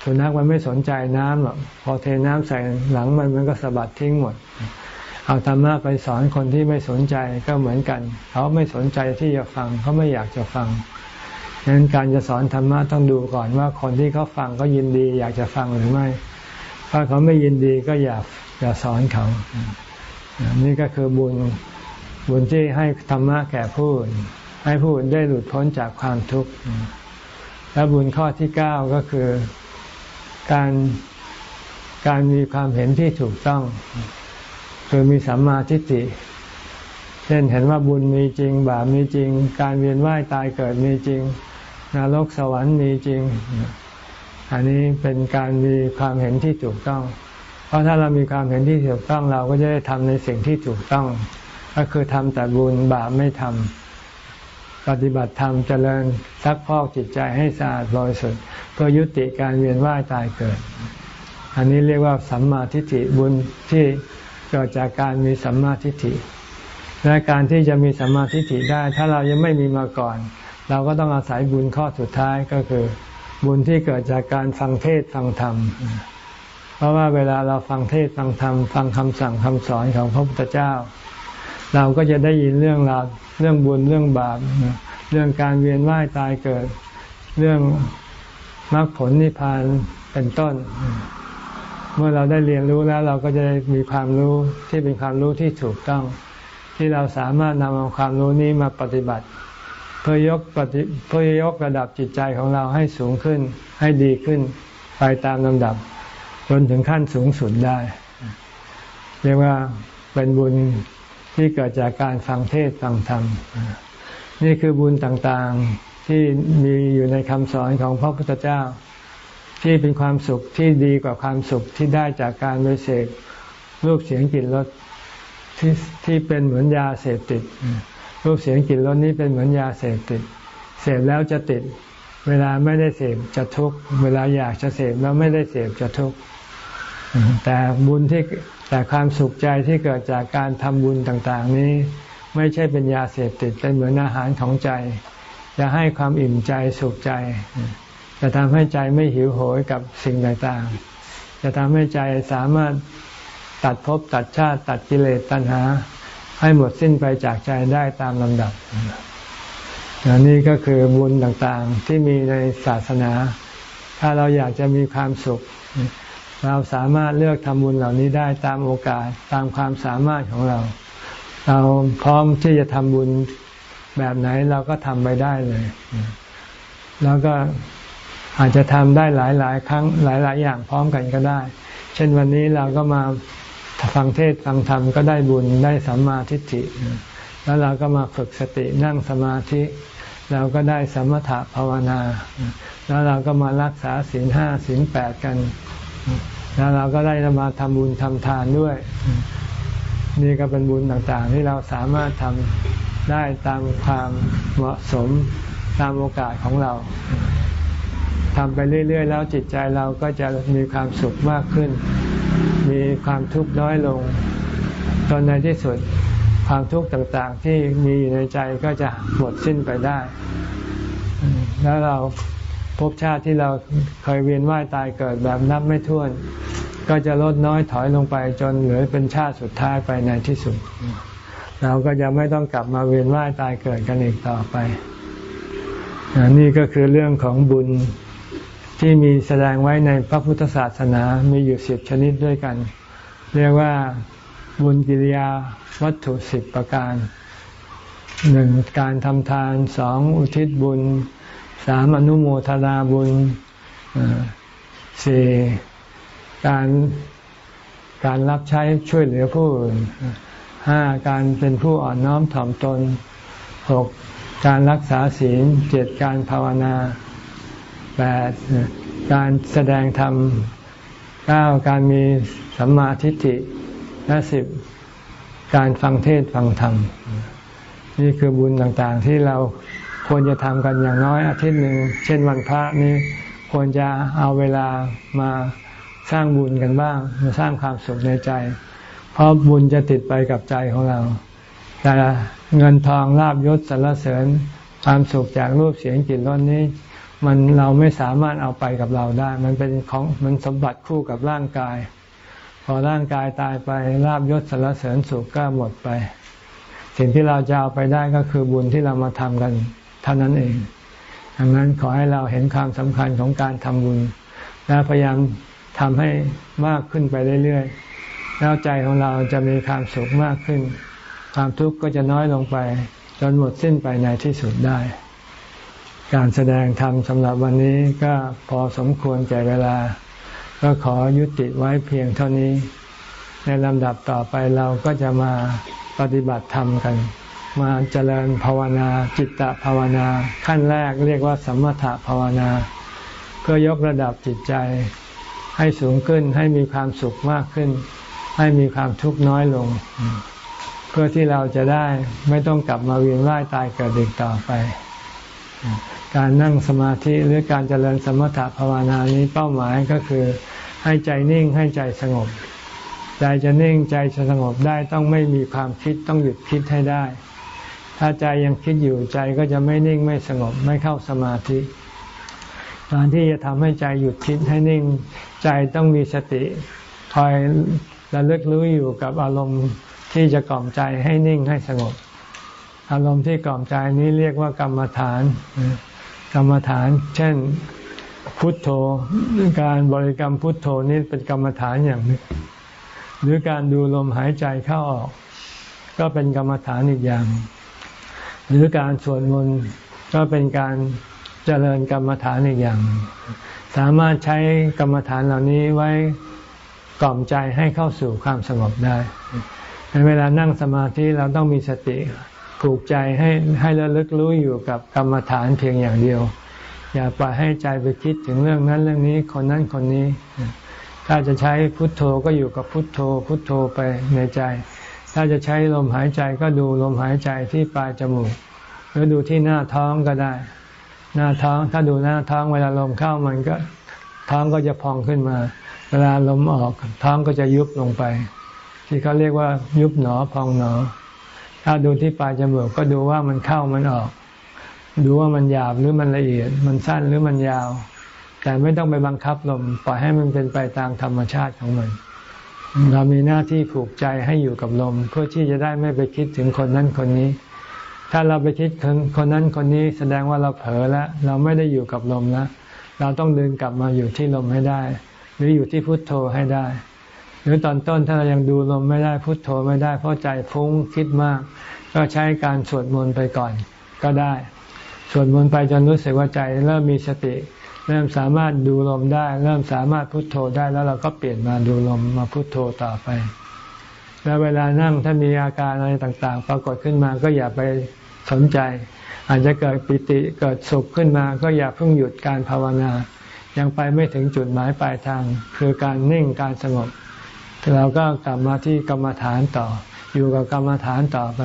สุนัขมันไม่สนใจน้ำหรอกพอเทน้ำใส่หลังมันมันก็สะบัดทิ้งหมด เอาธรรมะไปสอนคนที่ไม่สนใจก็เหมือนกัน เขาไม่สนใจที่จะฟัง เขาไม่อยากจะฟังดังนั้นการจะสอนธรรมะต้องดูก่อนว่าคนที่เขาฟังเขายินดี อยากจะฟังหรือไม่ ถ้าเขาไม่ยินดีก็อย่าอย่าสอนเขา นี่ก็คือบุญบุญที่ให้ธรรมะแก่ผู้ให้ผู้ได้หลุดพ้นจากความทุกข์ และบุญข้อที่เก้าก็คือการการมีความเห็นที่ถูกต้อง คือมีสัมมาทิฏฐิเช่นเห็นว่าบุญมีจริง บาปมีจริง การเวียนว่ายตายเกิดมีจริงนรกสวรรค์มีจริง อันนี้เป็นการมีความเห็นที่ถูกต้อง เพราะถ้าเรามีความเห็นที่ถูกต้องเราก็จะได้ทำในสิ่งที่ถูกต้อง ก็คือทำแต่บุญบาปไม่ทำ ปฏิบัติธรรมเจริญซักพอกจิตใจให้สะอาดบริสุทธิ์เพื่อยุติการเวียนว่ายตายเกิด อันนี้เรียกว่าสัมมาทิฏฐิบุญที่เกิดจากการมีสัมมาทิฏฐิ และการที่จะมีสัมมาทิฏฐิได้ ถ้าเรายังไม่มีมาก่อน เราก็ต้องอาศัยบุญข้อสุดท้ายก็คือ บุญที่เกิดจากการฟังเทศฟังธรรม เพราะว่าเวลาเราฟังเทศฟังธรรม ฟังคำสั่งคำสอนของพระพุทธเจ้า เราก็จะได้ยินเรื่องราวเรื่องบุญเรื่องบาปเรื่องการเวียนว่ายตายเกิด เรื่องมรรคผลนิพพานเป็นต้น เมื่อเราได้เรียนรู้แล้วเราก็จะมีความรู้ที่เป็นความรู้ที่ถูกต้อง ที่เราสามารถนำเอาความรู้นี้มาปฏิบัติ เพื่อยกปฏิเพื่อยกระดับจิตใจของเราให้สูงขึ้นให้ดีขึ้น ไปตามลำดับ จนถึงขั้นสูงสุดได้ เรียกว่าเป็นบุญ ที่เกิดจากการฟังเทศฟังธรรม นี่คือบุญต่างๆที่มีอยู่ในคำสอนของพระพุทธเจ้า ที่เป็นความสุขที่ดีกว่าความสุขที่ได้จากการไปเสพรูปเสียงกลิ่นรสที่ที่เป็นเหมือนยาเสพติด รูปเสียงกลิ่นรสนี้เป็นเหมือนยาเสพติด เสพแล้วจะติด เวลาไม่ได้เสพจะทุกข์เวลาอยากจะเสพแล้วไม่ได้เสพจะทุกข์แต่บุญที่ แต่ความสุขใจที่เกิดจากการทำบุญต่างๆ นี้ ไม่ใช่เป็นยาเสพติดเป็นเหมือนอาหารของใจ จะให้ความอิ่มใจสุขใจ จะทำให้ใจไม่หิวโหยกับสิ่งต่างๆ จะทำให้ใจสามารถตัดภพตัดชาติตัดกิเลสตัณหา ให้หมดสิ้นไปจากใจได้ตามลำดับนี่ก็คือบุญต่างๆที่มีในศาสนา ถ้าเราอยากจะมีความสุข เราสามารถเลือกทำบุญเหล่านี้ได้ตามโอกาสตามความสามารถของเรา เราพร้อมที่จะทำบุญแบบไหนเราก็ทำไปได้เลย แล้วก็อาจจะทำได้หลายๆครั้งหลายๆอย่างพร้อมกันก็ได้ เช่นวันนี้เราก็มาฟังเทศฟังธรรมก็ได้บุญได้สัมมาทิฏฐิ แล้วเราก็มาฝึกสตินั่งสมาธิเราก็ได้สมถะภาวนา แล้วเราก็มารักษาศีลห้าศีลแปดกัน แล้วเราก็ได้มาทำบุญทำทานด้วย นี่ก็เป็นบุญต่างๆ ที่เราสามารถทำได้ตามความเหมาะสมตามโอกาสของเราทำไปเรื่อย ๆ แล้วจิตใจเราก็จะมีความสุขมากขึ้น มีความทุกข์น้อยลงจนในที่สุดความทุกข์ต่างๆ ที่มีอยู่ในใจก็จะหมดสิ้นไปได้ แล้วเรา ภพชาติที่เราเคยเวียนว่ายตายเกิดแบบนับไม่ถ้วน ก็จะลดน้อยถอยลงไปจนเหลือเป็นชาติสุดท้ายไปในที่สุด เราก็จะไม่ต้องกลับมาเวียนว่ายตายเกิดกันอีกต่อไปนี่ก็คือเรื่องของบุญที่มีแสดงไว้ในพระพุทธศาสนามีอยู่สิบชนิดด้วยกัน เรียกว่าบุญกิริยาวัตถุสิบประการหนึ่งการทำทานสองอุทิศบุญ สามอนุโมทนาบุญสี่การการรับใช้ช่วยเหลือผู้อื่นห้าการเป็นผู้อ่อนน้อมถ่อมตนหกการรักษาศีลเจ็ดการภาวนาแปดการแสดงธรรมเก้าการมีสัมมาทิฏฐิและสิบการฟังเทศฟังธรรม นี่คือบุญต่างๆที่เรา ควรจะทำกันอย่างน้อยอาทิตย์หนึ่งเช่นวันพระนี้ควรจะเอาเวลามาสร้างบุญกันบ้างมาสร้างความสุขในใจ เพราะบุญจะติดไปกับใจของเรา แต่เงินทองลาบยศสรรเสริญความสุขจากรูปเสียงกลิ่นรสนี้ มันเราไม่สามารถเอาไปกับเราได้ มันเป็นของมันสมบัติคู่กับร่างกาย พอร่างกายตายไปลาบยศสรรเสริญสุขก็หมดไป สิ่งที่เราจะเอาไปได้ก็คือบุญที่เรามาทำกัน เท่านั้นเองดังนั้นขอให้เราเห็นความสำคัญของการทำบุญ และพยายามทำให้มากขึ้นไปเรื่อยๆ แล้วใจของเราจะมีความสุขมากขึ้น ความทุกข์ก็จะน้อยลงไป จนหมดสิ้นไปในที่สุดได้ การแสดงธรรมสำหรับวันนี้ก็พอสมควรแก่เวลา ก็ขอยุติไว้เพียงเท่านี้ ในลำดับต่อไปเราก็จะมาปฏิบัติธรรมกัน มาเจริญภาวนาจิตตภาวนา ขั้นแรกเรียกว่าสมถะภาวนา เพื่อยกระดับจิตใจให้สูงขึ้นให้มีความสุขมากขึ้น ให้มีความทุกข์น้อยลง เพื่อที่เราจะได้ไม่ต้องกลับมาเวียนว่ายตายเกิดอีกต่อไป การนั่งสมาธิหรือการเจริญสมถะภาวนานี้เป้าหมายก็คือ ให้ใจนิ่งให้ใจสงบ ใจจะนิ่งใจจะสงบได้ต้องไม่มีความคิดต้องหยุดคิดให้ได้ ถ้าใจยังคิดอยู่ใจก็จะไม่นิ่งไม่สงบไม่เข้าสมาธิ การที่จะทำให้ใจหยุดคิดให้นิ่ง ใจต้องมีสติ คอยระลึกรู้อยู่กับอารมณ์ที่จะกล่อมใจให้นิ่งให้สงบ อารมณ์ที่กล่อมใจนี้เรียกว่ากรรมฐาน กรรมฐาน เช่นพุทโธ การบริกรรมพุทโธนี้เป็นกรรมฐานอย่างหนึ่งหรือการดูลมหายใจเข้าออก ก็เป็นกรรมฐานอีกอย่าง หรือการสวดมนต์ก็เป็นการเจริญกรรมฐานอีกอย่าง สามารถใช้กรรมฐานเหล่านี้ไว้กล่อมใจให้เข้าสู่ความสงบได้ ในเวลานั่งสมาธิเราต้องมีสติผูกใจให้ให้ระลึกรู้อยู่กับกรรมฐานเพียงอย่างเดียว อย่าปล่อยให้ใจไปคิดถึงเรื่องนั้นเรื่องนี้คนนั้นคนนี้ ถ้าจะใช้พุทโธก็อยู่กับพุทโธ พุทโธไปในใจ ถ้าจะใช้ลมหายใจก็ดูลมหายใจที่ปลายจมูก หรือดูที่หน้าท้องก็ได้ หน้าท้องถ้าดูหน้าท้องเวลาลมเข้ามันก็ท้องก็จะพองขึ้นมา เวลาลมออกท้องก็จะยุบลงไป ที่เขาเรียกว่ายุบหนอพองหนอ ถ้าดูที่ปลายจมูกก็ดูว่ามันเข้ามันออก ดูว่ามันหยาบหรือมันละเอียด มันสั้นหรือมันยาว แต่ไม่ต้องไปบังคับลมปล่อยให้มันเป็นไปตามธรรมชาติของมัน เรามีหน้าที่ผูกใจให้อยู่กับลม เพื่อที่จะได้ไม่ไปคิดถึงคนนั้นคนนี้ ถ้าเราไปคิดถึงคนนั้นคนนี้แสดงว่าเราเผลอแล้ว เราไม่ได้อยู่กับลมแล้วเราต้องดินกลับมาอยู่ที่ลมให้ได้ หรืออยู่ที่พุทโธให้ได้ หรือตอนต้นถ้าเรายังดูลมไม่ได้พุทโธไม่ได้ เพราะใจฟุ้งคิดมาก ก็ใช้การสวดมนต์ไปก่อนก็ได้สวดมนต์ไปจนรู้สึกว่าใจเริ่มมีสติ เริ่มสามารถดูลมได้ เริ่มสามารถพุโทโธได้แล้วเราก็เปลี่ยนมาดูลมมาพุโทโธต่อไป แล้วเวลานั่งถ้ามีอาการอะไรต่าง ๆ ปรากฏขึ้นมาก็อย่าไปสนใจ อาจจะเกิดปิติเกิดสุขขึ้นมา ก็อย่าเพิ่งหยุดการภาวนา ยังไปไม่ถึงจุดหมายปลายทาง คือการนิ่งการสงบเราก็กลับมาที่กรรมฐานต่อ อยู่กับกรรมฐานต่อไป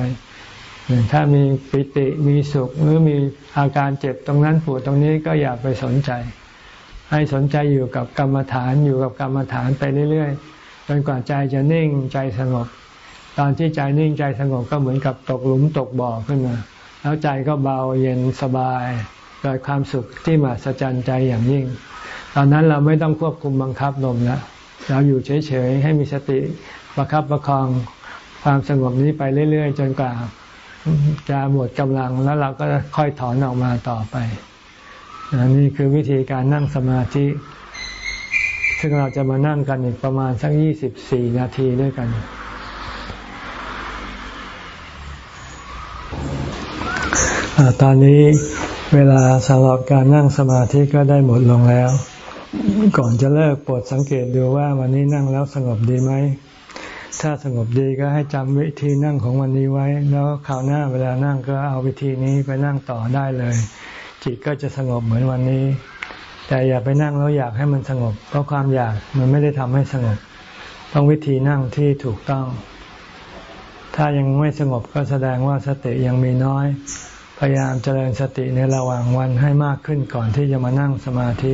ถ้ามีปิติมีสุขหรือมีอาการเจ็บตรงนั้นปวดตรงนี้ก็อย่าไปสนใจ ให้สนใจอยู่กับกรรมฐานอยู่กับกรรมฐานไปเรื่อยๆจนกว่าใจจะนิ่งใจสงบ ตอนที่ใจนิ่งใจสงบก็เหมือนกับตกหลุมตกบ่อขึ้นมา แล้วใจก็เบาเย็นสบายเกิดความสุขที่มหัศจรรย์ใจอย่างยิ่ง ตอนนั้นเราไม่ต้องควบคุมบังคับลมแล้วเราอยู่เฉยๆให้มีสติประคับประคองความสงบนี้ไปเรื่อย ๆ จนกว่า จะหมดกำลังแล้วเราก็ค่อยถอนออกมาต่อไปนี่คือวิธีการนั่งสมาธิ ซึ่งเราจะมานั่งกันอีกประมาณสักยี่สิบสี่นาทีด้วยกัน ตอนนี้เวลาสำหรับการนั่งสมาธิก็ได้หมดลงแล้ว ก่อนจะเลิกโปรดสังเกตดูว่าวันนี้นั่งแล้วสงบดีไหม ถ้าสงบดีก็ให้จำวิธีนั่งของวันนี้ไว้ แล้วคราวหน้าเวลานั่งก็เอาวิธีนี้ไปนั่งต่อได้เลย จิตก็จะสงบเหมือนวันนี้ แต่อย่าไปนั่งแล้วอยากให้มันสงบ เพราะความอยากมันไม่ได้ทำให้สงบ ต้องวิธีนั่งที่ถูกต้อง ถ้ายังไม่สงบก็แสดงว่าสติยังมีน้อย พยายามเจริญสติในระหว่างวันให้มากขึ้นก่อนที่จะมานั่งสมาธิ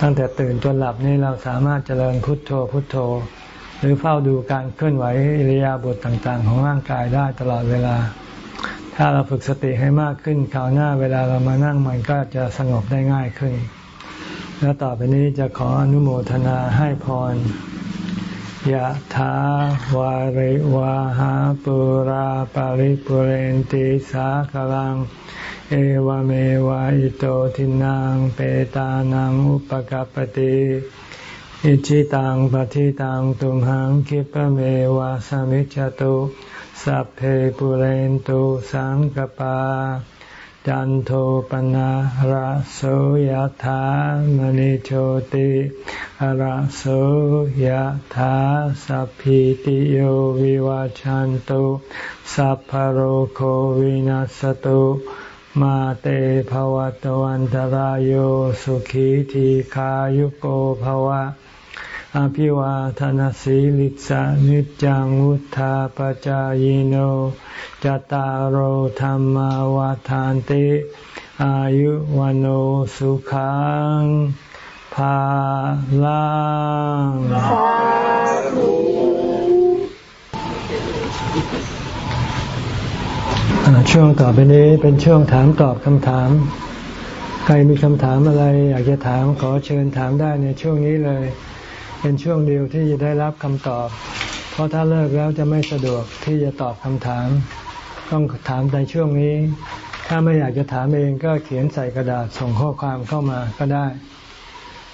ตั้งแต่ตื่นจนหลับนี่เราสามารถเจริญพุทโธพุทโธ หรือเฝ้าดูการเคลื่อนไหวอิริยาบถต่างๆ ของร่างกายได้ตลอดเวลา ถ้าเราฝึกสติให้มากขึ้นคราวหน้าเวลาเรามานั่งมันก็จะสงบได้ง่ายขึ้น แล้วต่อไปนี้จะขออนุโมทนาให้พรยะถาวาริวาหาปุราปาริปุเรนติสาคลัง เอวเมวะอิโตทินังเปตานังอุปกัปติ อิจิตังปฏิตังตุมหังคิปเมวะสมิจจตุสัพเพปุเรนตุสังกปา จันโทปนะระโสยธามณิโชติระโสยธาสัพพิติโยวิวาจันตุสัพพโรโควินัสตุมาเตภวตวันตารโยสุขีทีขายุโกภวะ อภิวาทานสีลิสานิจังวุธาปจายโนจตารโหธรรมวาทานติ อายุวันโอสุขังภาลังช่วงต่อไปนี้เป็นช่วงถามตอบคำถาม ใครมีคำถามอะไรอยากจะถามขอเชิญถามได้ในช่วงนี้เลย เป็นช่วงเดียวที่จะได้รับคำตอบ เพราะถ้าเลิกแล้วจะไม่สะดวกที่จะตอบคำถาม ต้องถามในช่วงนี้ ถ้าไม่อยากจะถามเองก็เขียนใส่กระดาษส่งข้อความเข้ามาก็ได้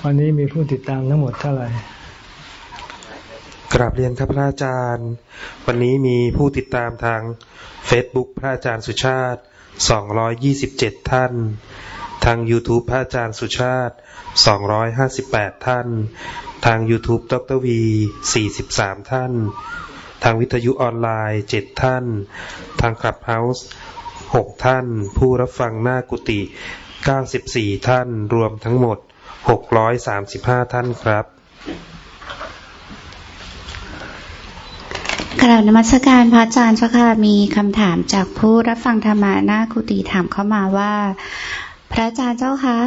วันนี้มีผู้ติดตามทั้งหมดเท่าไหร่กราบเรียนครับพระอาจารย์ วันนี้มีผู้ติดตามทาง Facebook พระอาจารย์สุชาติ 227 ท่าน ทาง YouTube พระอาจารย์สุชาติ 258 ท่าน ทาง YouTube ดรวี 43 ท่าน ทางวิทยุออนไลน์ 7 ท่าน ทางคลับเฮาส์ 6 ท่าน ผู้รับฟังหน้ากุฏิ 94 ท่าน รวมทั้งหมด 635 ท่านครับกล่าวนมัสการพระอาจารย์เจ้าค่ะมีคำถามจากผู้รับฟังธรรมาหน้ากุฏิถามเข้ามาว่า พระอาจารย์เจ้าคะ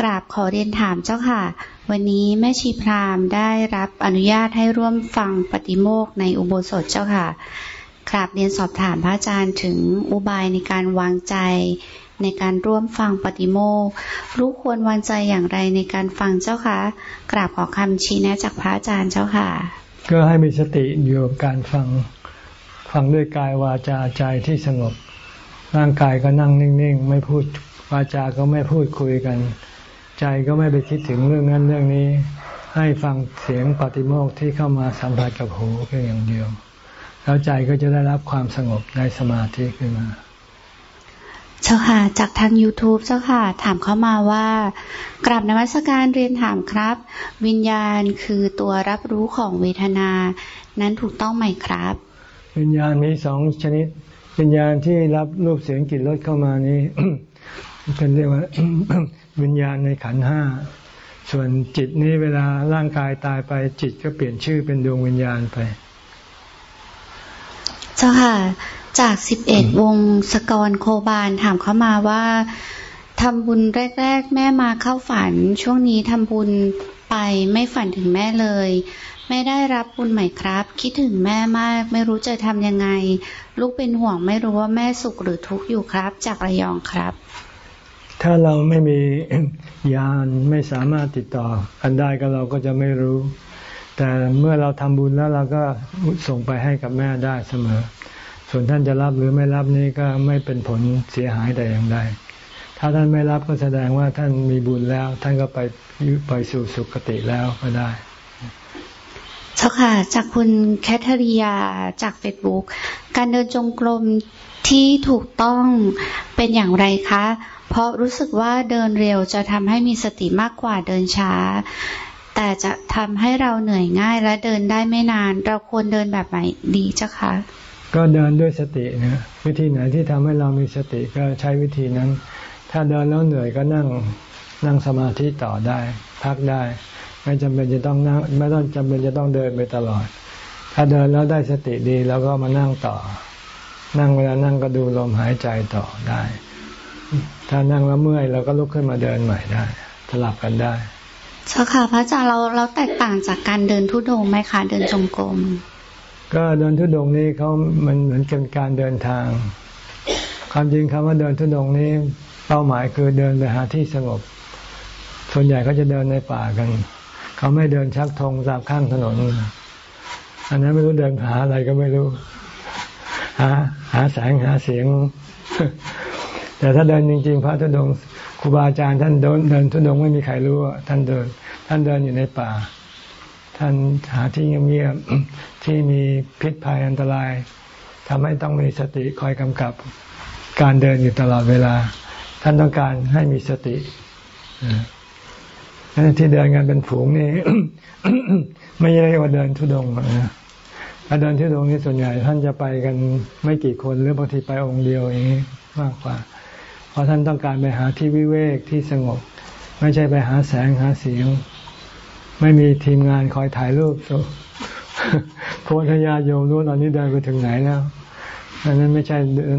กราบขอเรียนถามเจ้าค่ะ วันนี้แม่ชีพรามได้รับอนุญาตให้ร่วมฟังปฏิโมกในอุโบสถเจ้าค่ะกราบเรียนสอบถามพระอาจารย์ถึงอุบายในการวางใจ ในการร่วมฟังปฏิโมกรู้ควรวางใจอย่างไรในการฟังเจ้าค่ะกราบขอคำชี้แนะจากพระอาจารย์เจ้าค่ะ ก็ให้มีสติอยู่กับการฟังฟังด้วยกายวาจาใจที่สงบร่างกายก็นั่งนิ่งๆ ไม่พูด วาจาก็ไม่พูดคุยกัน ใจก็ไม่ไปคิดถึงเรื่องนั้นเรื่องนี้ ให้ฟังเสียงปฏิโมกที่เข้ามาสัมผัสกับหูเพียงอย่างเดียว แล้วใจก็จะได้รับความสงบในสมาธิขึ้นมา เจ้าค่ะ จากทาง YouTube เจ้าค่ะ ถามเข้ามาว่ากราบนวัตการเรียนถามครับ วิญญาณคือตัวรับรู้ของเวทนา นั้นถูกต้องไหมครับ วิญญาณมีสองชนิดวิญญาณที่รับรูปเสียงกลิ่นรสเข้ามานี้ เป็นเรียกว่าวิญญาณในขันห้า ส่วนจิตนี้เวลาร่างกายตายไปจิตก็เปลี่ยนชื่อเป็นดวงวิญญาณไป เจ้าค่ะ จากสิบเอ็ดวงสกรโคบาลถามเข้ามาว่าทำบุญแรก ๆ แม่มาเข้าฝัน ช่วงนี้ทำบุญไปไม่ฝันถึงแม่เลยแม่ได้รับบุญใหม่ครับ คิดถึงแม่มาก ไม่รู้จะทำยังไง ลูกเป็นห่วงไม่รู้ว่าแม่สุขหรือทุกข์อยู่ครับ จากระยองครับ ถ้าเราไม่มียานไม่สามารถติดต่อกันได้ก็เราก็จะไม่รู้ แต่เมื่อเราทำบุญแล้วเราก็ส่งไปให้กับแม่ได้เสมอ ส่วนท่านจะรับหรือไม่รับนี่ก็ไม่เป็นผลเสียหายแต่อย่างใดถ้าท่านไม่รับก็แสดงว่าท่านมีบุญแล้ว ท่านก็ไปไปสู่สุคติแล้วก็ได้เจ้าค่ะ จากคุณแคทเธอรียจากเฟซบุ๊กการเดินจงกรมที่ถูกต้องเป็นอย่างไรคะ เพราะรู้สึกว่าเดินเร็วจะทำให้มีสติมากกว่าเดินช้า แต่จะทำให้เราเหนื่อยง่ายและเดินได้ไม่นาน เราควรเดินแบบไหนดีเจ้าคะก็เดินด้วยสตินะวิธีไหนที่ทำให้เรามีสติก็ใช้วิธีนั้น ถ้าเดินแล้วเหนื่อยก็นั่งนั่งสมาธิต่อได้ พักได้ไม่จำเป็นจะต้องนั่งไม่ต้องจำเป็นจะต้องเดินไปตลอด ถ้าเดินแล้วได้สติดีแล้วก็มานั่งต่อ นั่งเวลานั่งก็ดูลมหายใจต่อได้ ถ้านั่งแล้วเมื่อยเราก็ลุกขึ้นมาเดินใหม่ได้สลับกันได้เจ้าค่ะพระอาจารย์เราเราแตกต่างจากการเดินทุดงไหมคะเดินจงกรมก็เดินทุดงนี้เขามันเหมือนเป็นการเดินทาง ความจริงคำว่าเดินทุดงนี้เป้าหมายคือเดินไปหาที่สงบ ส่วนใหญ่เขาจะเดินในป่ากัน เขาไม่เดินชักธงตามข้างถนน อันนั้นไม่รู้เดินหาอะไรก็ไม่รู้ หาหาแสงหาเสียง แต่ถ้าเดินจริง ๆ พระธุดงครูบาอาจารย์ท่านเดินเดินธุดงไม่มีใครรู้ว่าท่านเดิน ท่านเดินอยู่ในป่า ท่านหาที่เงียบๆที่มีพิษภัยอันตรายทำให้ต้องมีสติคอยกำกับ การเดินอยู่ตลอดเวลา ท่านต้องการให้มีสติที่เดินกันเป็นฝูงนี่ไม่ใช่ว่าเดินทุดงนะถ้าเดินทุดงนี่ส่วนใหญ่ ท่านจะไปกันไม่กี่คนหรือบางทีไปองค์เดียวอย่างนี้มากกว่า เพราะท่านต้องการไปหาที่วิเวกที่สงบ ไม่ใช่ไปหาแสงหาเสียง ไม่มีทีมงานคอยถ่ายรูปโพธญาโยมรู้ตอนนี้เดินไปถึงไหนแล้วอันนั้นไม่ใช่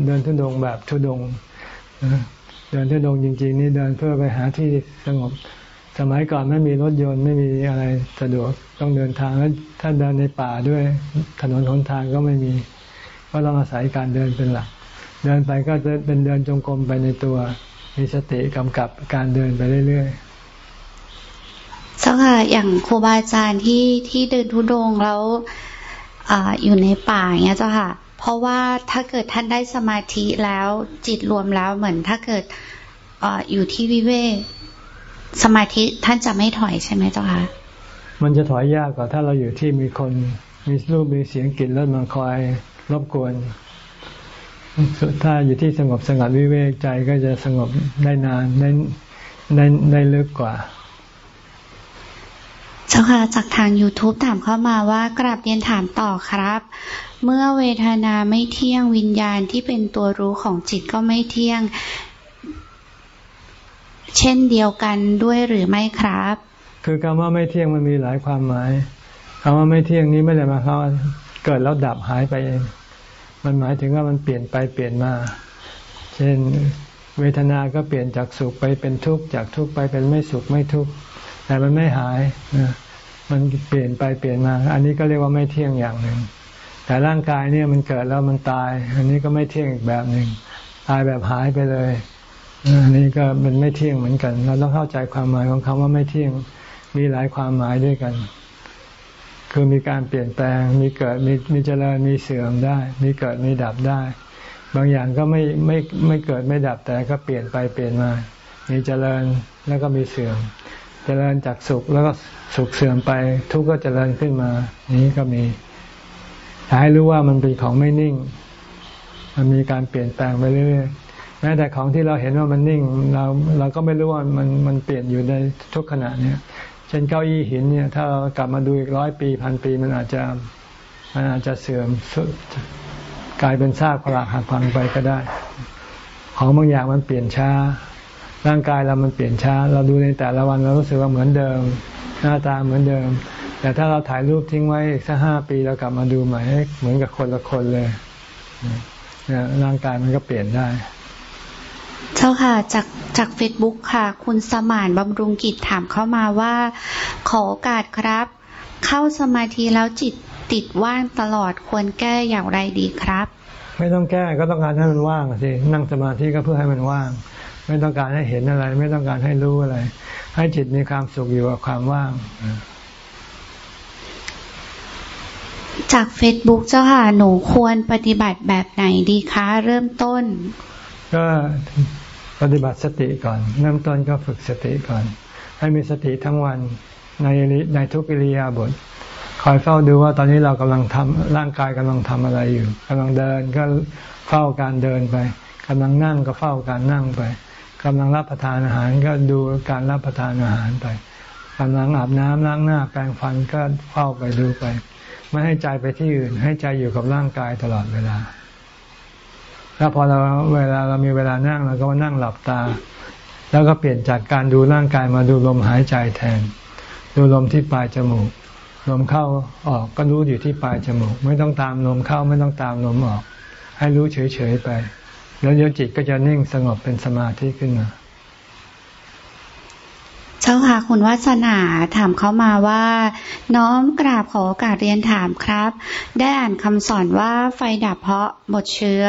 เดินทุดงแบบทุดงเดินทุดงจริง ๆ นี่เดินเพื่อไปหาที่สงบ สมัยก่อนไม่มีรถยนต์ไม่มีอะไรสะดวกต้องเดินทางแล้วถ้าเดินในป่าด้วย ถนนหนทางก็ไม่มี ก็ต้องอาศัยการเดินเป็นหลัก เดินไปก็จะเป็นเดินจงกรมไปในตัว มีสติกำกับการเดินไปเรื่อยๆเจ้าค่ะอย่างครูบาอาจารย์ที่ที่เดินทุดงแล้วออยู่ในป่าอย่างเงี้ยเจ้าค่ะ เพราะว่าถ้าเกิดท่านได้สมาธิแล้วจิตรวมแล้วเหมือนถ้าเกิดออยู่ที่วิเวกสมาธิท่านจะไม่ถอยใช่ไหมเจ้าคะมันจะถอยยากกว่าถ้าเราอยู่ที่มีคนมีรูปมีเสียงกลิ่นแล้วมาคอยรบกวน ถ้าอยู่ที่สงบสงัดวิเวกใจก็จะสงบได้นานได้ได้ได้ลึกกว่าเจ้าค่ะจากทาง YouTube ถามเข้ามาว่ากราบเรียนถามต่อครับ เมื่อเวทนาไม่เที่ยงวิญญาณที่เป็นตัวรู้ของจิตก็ไม่เที่ยง เช่นเดียวกันด้วยหรือไม่ครับ คือคำว่าไม่เที่ยงมันมีหลายความหมายคำว่าไม่เที่ยงนี้ไม่ได้มาเขาเกิดแล้วดับหายไปเอง มันหมายถึงว่ามันเปลี่ยนไปเปลี่ยนมา เช่นเวทนาก็เปลี่ยนจากสุขไปเป็นทุกข์จากทุกข์ไปเป็นไม่สุขไม่ทุกข์แต่มันไม่หายนะมันเปลี่ยนไปเปลี่ยนมา อันนี้ก็เรียกว่าไม่เที่ยงอย่างหนึ่ง แต่ร่างกายเนี่ยมันเกิดแล้วมันตาย อันนี้ก็ไม่เที่ยงอีกแบบหนึ่งตายแบบหายไปเลยอันนี้ก็มันไม่เที่ยงเหมือนกัน เราต้องเข้าใจความหมายของคำว่าไม่เที่ยงมีหลายความหมายด้วยกัน คือมีการเปลี่ยนแปลง มีเกิดมีมีเจริญมีเสื่อมได้ มีเกิดมีดับได้ บางอย่างก็ไม่ไม่ไม่เกิดไม่ดับแต่ก็เปลี่ยนไปเปลี่ยนมา มีเจริญแล้วก็มีเสื่อม เจริญจากสุขแล้วก็สุขเสื่อมไปทุกข์ก็เจริญขึ้นมา นี้ก็มีให้รู้ว่ามันเป็นของไม่นิ่ง มันมีการเปลี่ยนแปลงไปเรื่อยๆแม้แต่ของที่เราเห็นว่ามันนิ่ง เราเราก็ไม่รู้ว่ามันมันเปลี่ยนอยู่ในทุกขณะเนี่ย เช่นเก้าอี้หินเนี่ย ถ้าเรากลับมาดูอีกร้อยปีพันปีมันอาจจะมันอาจจะเสื่อมกลายเป็นซากพลักหักพังไปก็ได้ ของบางอย่างมันเปลี่ยนช้า ร่างกายเรามันเปลี่ยนช้า เราดูในแต่ละวันเรารู้สึกว่าเหมือนเดิม หน้าตาเหมือนเดิม แต่ถ้าเราถ่ายรูปทิ้งไว้อีกสักห้าปีเรากลับมาดูใหม่เหมือนกับคนละคนเลยร่างกายมันก็เปลี่ยนได้ เจ้าค่ะจากจากเฟซบุ๊กค่ะ คุณสมานบำรุงกิจถามเข้ามาว่า ขอโอกาสครับ เข้าสมาธิแล้วจิตติดว่างตลอดควรแก้อย่างไรดีครับ ไม่ต้องแก้ก็ต้องการให้มันว่างสินั่งสมาธิก็เพื่อให้มันว่าง ไม่ต้องการให้เห็นอะไร ไม่ต้องการให้รู้อะไร ให้จิตมีความสุขอยู่กับความว่างจากเฟซบุ๊กเจ้าค่ะหนูควรปฏิบัติแบบไหนดีคะ เริ่มต้น ก็ปฏิบัติสติก่อน เริ่มต้นก็ฝึกสติก่อน ให้มีสติทั้งวันในในทุกิริยาบถคอยเฝ้าดูว่าตอนนี้เรากำลังทำร่างกายกำลังทำอะไรอยู่กำลังเดินก็เฝ้าการเดินไปกำลังนั่งก็เฝ้าการนั่งไปกำลังรับประทานอาหารก็ดูการรับประทานอาหารไปกำลังอาบน้ำล้างหน้าแปรงฟันก็เฝ้าไปดูไป ไม่ให้ใจไปที่อื่น ให้ใจอยู่กับร่างกายตลอดเวลา แล้วพอเราเวลาเรามีเวลานั่งเราก็มานั่งหลับตา แล้วก็เปลี่ยนจากการดูร่างกายมาดูลมหายใจแทน ดูลมที่ปลายจมูก ลมเข้าออกก็รู้อยู่ที่ปลายจมูก ไม่ต้องตามลมเข้าไม่ต้องตามลมออก ให้รู้เฉยๆไป แล้วเดี๋ยวจิตก็จะนิ่งสงบเป็นสมาธิขึ้นมาเจ้าค่ะคุณวัฒนาถามเขามาว่า น้อมกราบขอโอกาสเรียนถามครับ ได้อ่านคำสอนว่าไฟดับเพราะหมดเชื้อ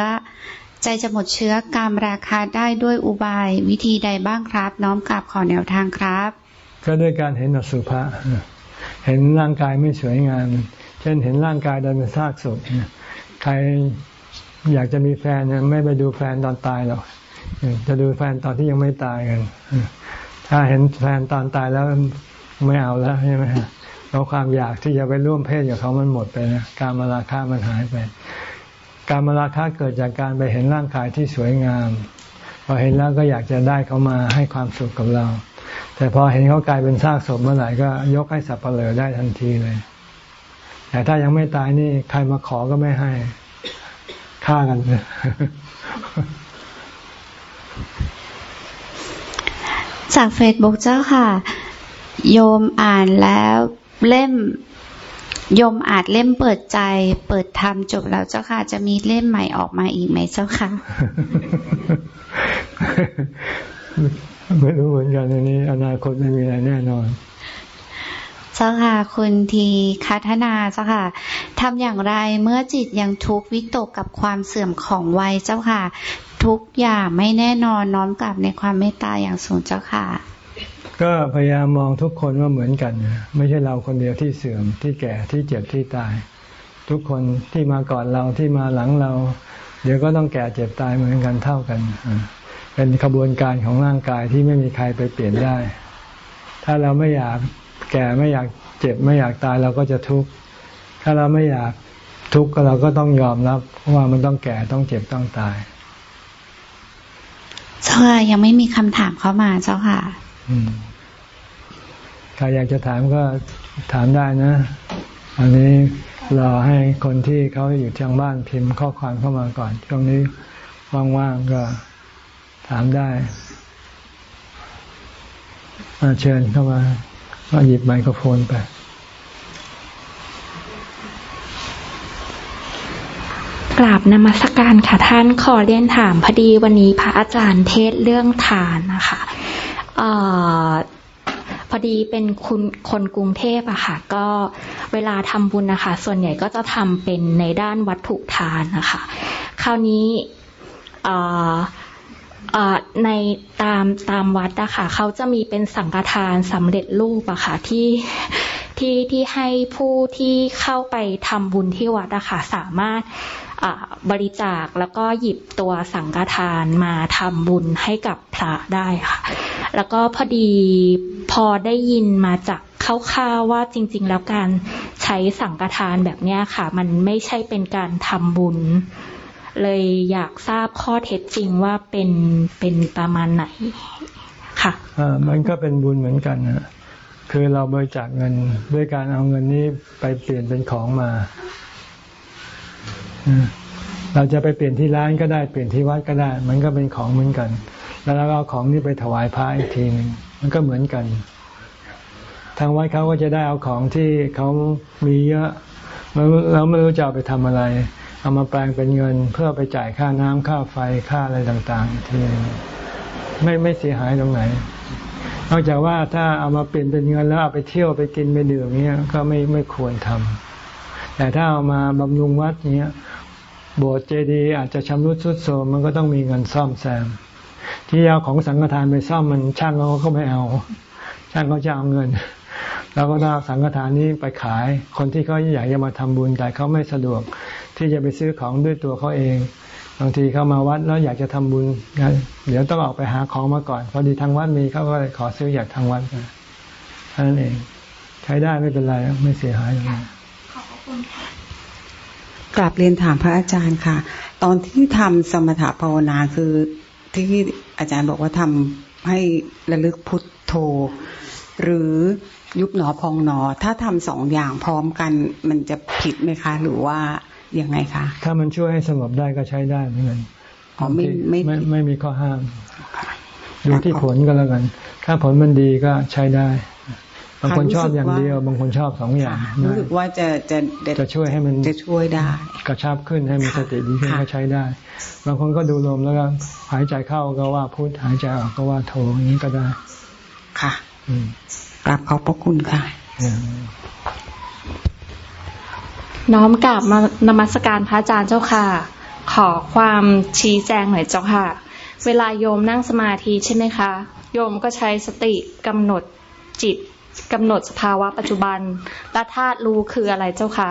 ใจจะหมดเชื้อกามราคาได้ด้วยอุบายวิธีใดบ้างครับ น้อมกราบขอแนวทางครับ ก็ด้วยการเห็นอสุภะเห็นร่างกายไม่สวยงาม เช่นเห็นร่างกายดินเป็นซากศพใครอยากจะมีแฟนไม่ไปดูแฟนตอนตายหรอกจะดูแฟนตอนที่ยังไม่ตายกัน ถ้าเห็นแฟนตอนตายแล้วไม่เอาแล้วใช่ไหมเราความอยากที่จะไปร่วมเพศกับเขามันหมดไปนะการมาราคามันหายไป การมาราคาเกิดจากการไปเห็นร่างกายที่สวยงาม พอเห็นแล้วก็อยากจะได้เขามาให้ความสุขกับเรา แต่พอเห็นเขากลายเป็นซากศพเมื่อไหร่ก็ยกให้สับเปลือได้ทันทีเลย แต่ถ้ายังไม่ตายนี่ใครมาขอก็ไม่ให้ฆ่ากัน จากเฟซบุ๊กเจ้าค่ะ โยมอ่านแล้วเล่ม ยมอาจเล่มเปิดใจ เปิดธรรมจบแล้วเจ้าค่ะ จะมีเล่มใหม่ออกมาอีกไหมเจ้าค่ะ ไม่รู้เหมือนกันในนี้ อนาคตไม่มีอะไรแน่นอนเจ้าค่ะคุณทีคัฒนาเจ้าค่ะทำอย่างไรเมื่อจิตยังทุกข์วิตกกับความเสื่อมของวัยเจ้าค่ะ ทุกอย่างไม่แน่นอนน้อมกลับในความเมตตาอย่างสูงเจ้าค่ะ ก็พยายามมองทุกคนว่าเหมือนกัน ไม่ใช่เราคนเดียวที่เสื่อมที่แก่ที่เจ็บที่ตาย ทุกคนที่มาก่อนเราที่มาหลังเรา เดี๋ยวก็ต้องแก่เจ็บตายเหมือนกันเท่ากัน เป็นขบวนการของร่างกายที่ไม่มีใครไปเปลี่ยนได้ ถ้าเราไม่อยากแก่ไม่อยากเจ็บไม่อยากตายเราก็จะทุกข์ถ้าเราไม่อยากทุกข์ก็เราก็ต้องยอมรับว่ามันต้องแก่ต้องเจ็บต้องตายเจ้าค่ะยังไม่มีคำถามเข้ามาเจ้าค่ะใค รอยากจะถามก็ถามได้นะ อันนี้รอให้คนที่เขาอยู่ทางบ้านพิมพ์ข้อความเข้ามาก่อน ช่วงนี้ว่างๆก็ถามได้เชิญเข้ามาก็หยิบไมโครโฟนไปกราบนมัสการค่ะท่านขอเรียนถามพอดีวันนี้พระอาจารย์เทศเรื่องทานนะคะออ พอดีเป็นคุณคนกรุงเทพอะค่ะ ก็เวลาทำบุญนะคะ ส่วนใหญ่ก็จะทำเป็นในด้านวัตถุทานนะคะ คราวนี้ในตามตามวัดอะค่ะเขาจะมีเป็นสังฆทานสำเร็จรูปอะค่ะที่ที่ที่ให้ผู้ที่เข้าไปทำบุญที่วัดอะค่ะสามารถ บริจาคแล้วก็หยิบตัวสังฆทานมาทำบุญให้กับพระได้ค่ะ แล้วก็พอดีพอได้ยินมาจากเข้าวๆว่าจริง ๆ แล้วการใช้สังฆทานแบบนี้ค่ะ มันไม่ใช่เป็นการทำบุญ เลยอยากทราบข้อเท็จจริงว่าเป็นเป็นประมาณไหนค่ะอ่ามันก็เป็นบุญเหมือนกันนะคือเราบริจาคเงินด้วยการเอาเงินนี้ไปเปลี่ยนเป็นของมา เราจะไปเปลี่ยนที่ร้านก็ได้เปลี่ยนที่วัดก็ได้ มันก็เป็นของเหมือนกัน แล้วเราเอาของนี้ไปถวายพระอีกทีหนึ่งมันก็เหมือนกัน ทางวัดเขาก็จะได้เอาของที่เขามีเยอะเราไม่รู้จะเอาไปทำอะไร เอามาแปลงเป็นเงินเพื่อไปจ่ายค่าน้ำค่าไฟค่าอะไรต่างๆ ทีไม่ไม่เสียหายตรงไหน นอกจากว่าถ้าเอามาเปลี่ยนเป็นเงินแล้วเอาไปเที่ยวไปกินไปดื่มเนี้ยก็ไม่ไม่ควรทำ แต่ถ้าเอามาบำรุงวัดเนี้ยโบสถ์เจดีย์อาจจะชำรุดทรุดโทรมมันก็ต้องมีเงินซ่อมแซม ที่เอาของสังฆทานไปซ่อมมันช่างเขาก็ไม่เอา ช่างเขาจะเอาเงิน แล้วก็เอาสังฆทานนี้ไปขาย คนที่เขาอยากจะมาทำบุญแต่เขาไม่สะดวก ที่จะไปซื้อของด้วยตัวเขาเอง บางทีเขามาวัดแล้วอยากจะทำบุญเดี๋ยวต้องออกไปหาของมาก่อนพอดีทางวัดมีเขาก็เลยขอซื้ออยากทางวัดเท่นั้นเอง ใช้ได้ไม่เป็นไรไม่เสียหายอะไร กลับเรียนถามพระอาจารย์ค่ะ ตอนที่ทำสมถะภาวนาคือที่อาจารย์บอกว่าทำให้ระลึกพุทโธ หรือยุบหนอพองหนอ ถ้าทำสองอย่างพร้อมกันมันจะผิดไหมคะ หรือว่ายังไงคะ ถ้ามันช่วยให้สงบได้ก็ใช้ได้เหมือนกันไม่ไม่ไม่ไม่มีข้อห้าม ดูที่ผลก็แล้วกัน ถ้าผลมันดีก็ใช้ได้ บางคนชอบอย่างเดียว บางคนชอบสองอย่างรู้สึกว่าจะจะจะช่วยให้มันจะช่วยได้ กระชับขึ้นให้มีสติดีขึ้นก็ใช้ได้ บางคนก็ดูลมแล้วก็หายใจเข้าก็ว่าพุทหายใจออกก็ว่าโทอย่างนี้ก็ได้ ค่ะกราบขอบพระคุณค่ะ น้อมกราบมานมัสการพระอาจารย์เจ้าค่ะ ขอความชี้แจงหน่อยเจ้าค่ะ เวลาโยมนั่งสมาธิใช่ไหมคะ โยมก็ใช้สติกำหนดจิต กำหนดสภาวะปัจจุบันและธาตุรู้คืออะไรเจ้าคะ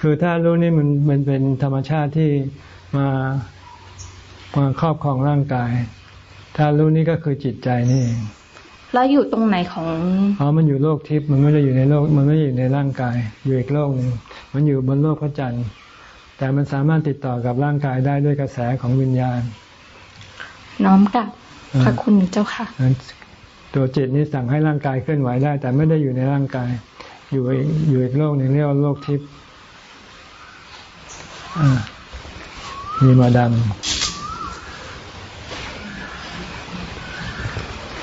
คือธาตุรู้นี่มันมันเป็นธรรมชาติที่มามาครอบครองร่างกายธาตุรู้นี่ก็คือจิตใจนี่เองแล้วอยู่ตรงไหนของอ๋อมันอยู่โลกทิพย์มันไม่ได้อยู่ในโลก มันไม่ได้อยู่ในร่างกาย อยู่อีกโลกหนึ่งมันอยู่บนโลกพระจันทร์แต่มันสามารถติดต่อกับร่างกายได้ด้วยกระแสของวิญญาณ น้อมกับพระคุณเจ้าค่ะ ตัวจิตนี้สั่งให้ร่างกายเคลื่อนไหวได้ แต่ไม่ได้อยู่ในร่างกาย อยู่อยู่อีกโลกหนึ่งเรียกว่าโลกทิพย์มีมาดำ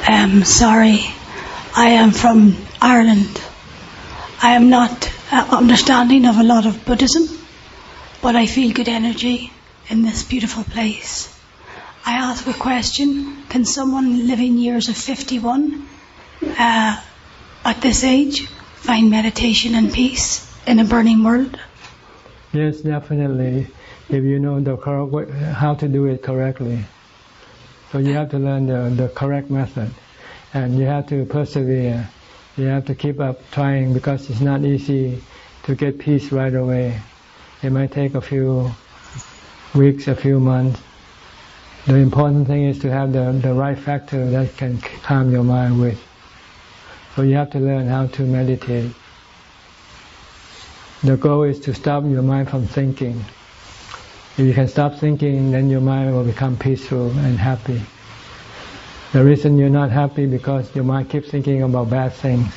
I'm sorry. I am from Ireland. I am not uh, understanding of a lot of Buddhism, but I feel good energy in this beautiful place. I ask a question. Can someone living years of 51 uh, at this age find meditation and peace in a burning world? Yes, definitely. If you know the correct how to do it correctly. So you have to learn the, the correct method. And you have to persevere. You have to keep up trying because it's not easy to get peace right away. It might take a few weeks, a few months the important thing is to have the, the right factor that can calm your mind with. So you have to learn how to meditate. The goal is to stop your mind from thinking. If you can stop thinking, then your mind will become peaceful and happy. The reason you're not happy because your mind keeps thinking about bad things.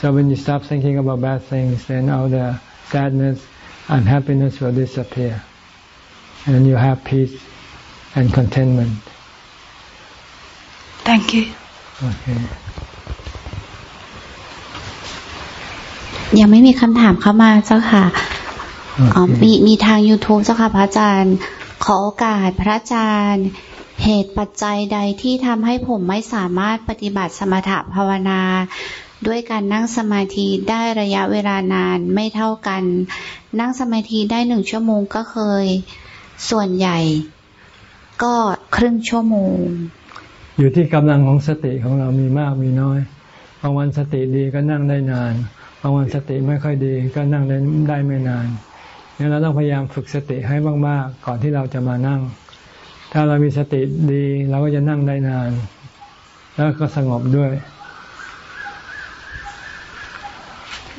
So when you stop thinking about bad things, then all the sadness, and unhappiness will disappear. And you have peace and contentment. Thank you. Okay. ยังไม่มีคำถามเข้ามาเจ้าค่ะอ๋อมีมีทาง YouTube เจ้าค่ะพระอาจารย์ ขอโอกาสพระอาจารย์ เหตุปัจจัยใดที่ทำให้ผมไม่สามารถปฏิบัติสมถะภาวนา ด้วยการนั่งสมาธิได้ระยะเวลานานไม่เท่ากัน นั่งสมาธิได้หนึ่งชั่วโมงก็เคย ส่วนใหญ่ ก็ครึ่งชั่วโมง อยู่ที่กำลังของสติของเรามีมากมีน้อยบางวันสติดีก็นั่งได้นานบางวันสติไม่ค่อยดีก็นั่งได้ได้ไม่นานนี่เราต้องพยายามฝึกสติให้มากๆก่อนที่เราจะมานั่ง ถ้าเรามีสติดีเราก็จะนั่งได้นาน แล้วก็สงบด้วย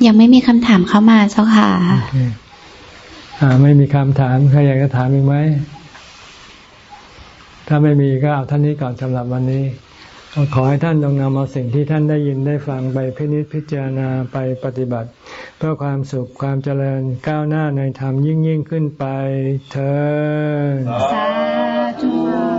ยังไม่มีคำถามเข้ามาเจ้าค่ะอ่า ไม่มีคำถามใครอยากจะถามอีกไหม ถ้าไม่มีก็เอาท่านนี้ก่อนสำหรับวันนี้ขอให้ท่านจงนำเอาสิ่งที่ท่านได้ยินได้ฟังไปพินิจพิจารณาไปปฏิบัติ เพื่อความสุขความเจริญก้าวหน้าในธรรมยิ่งยิ่งขึ้นไปเธอ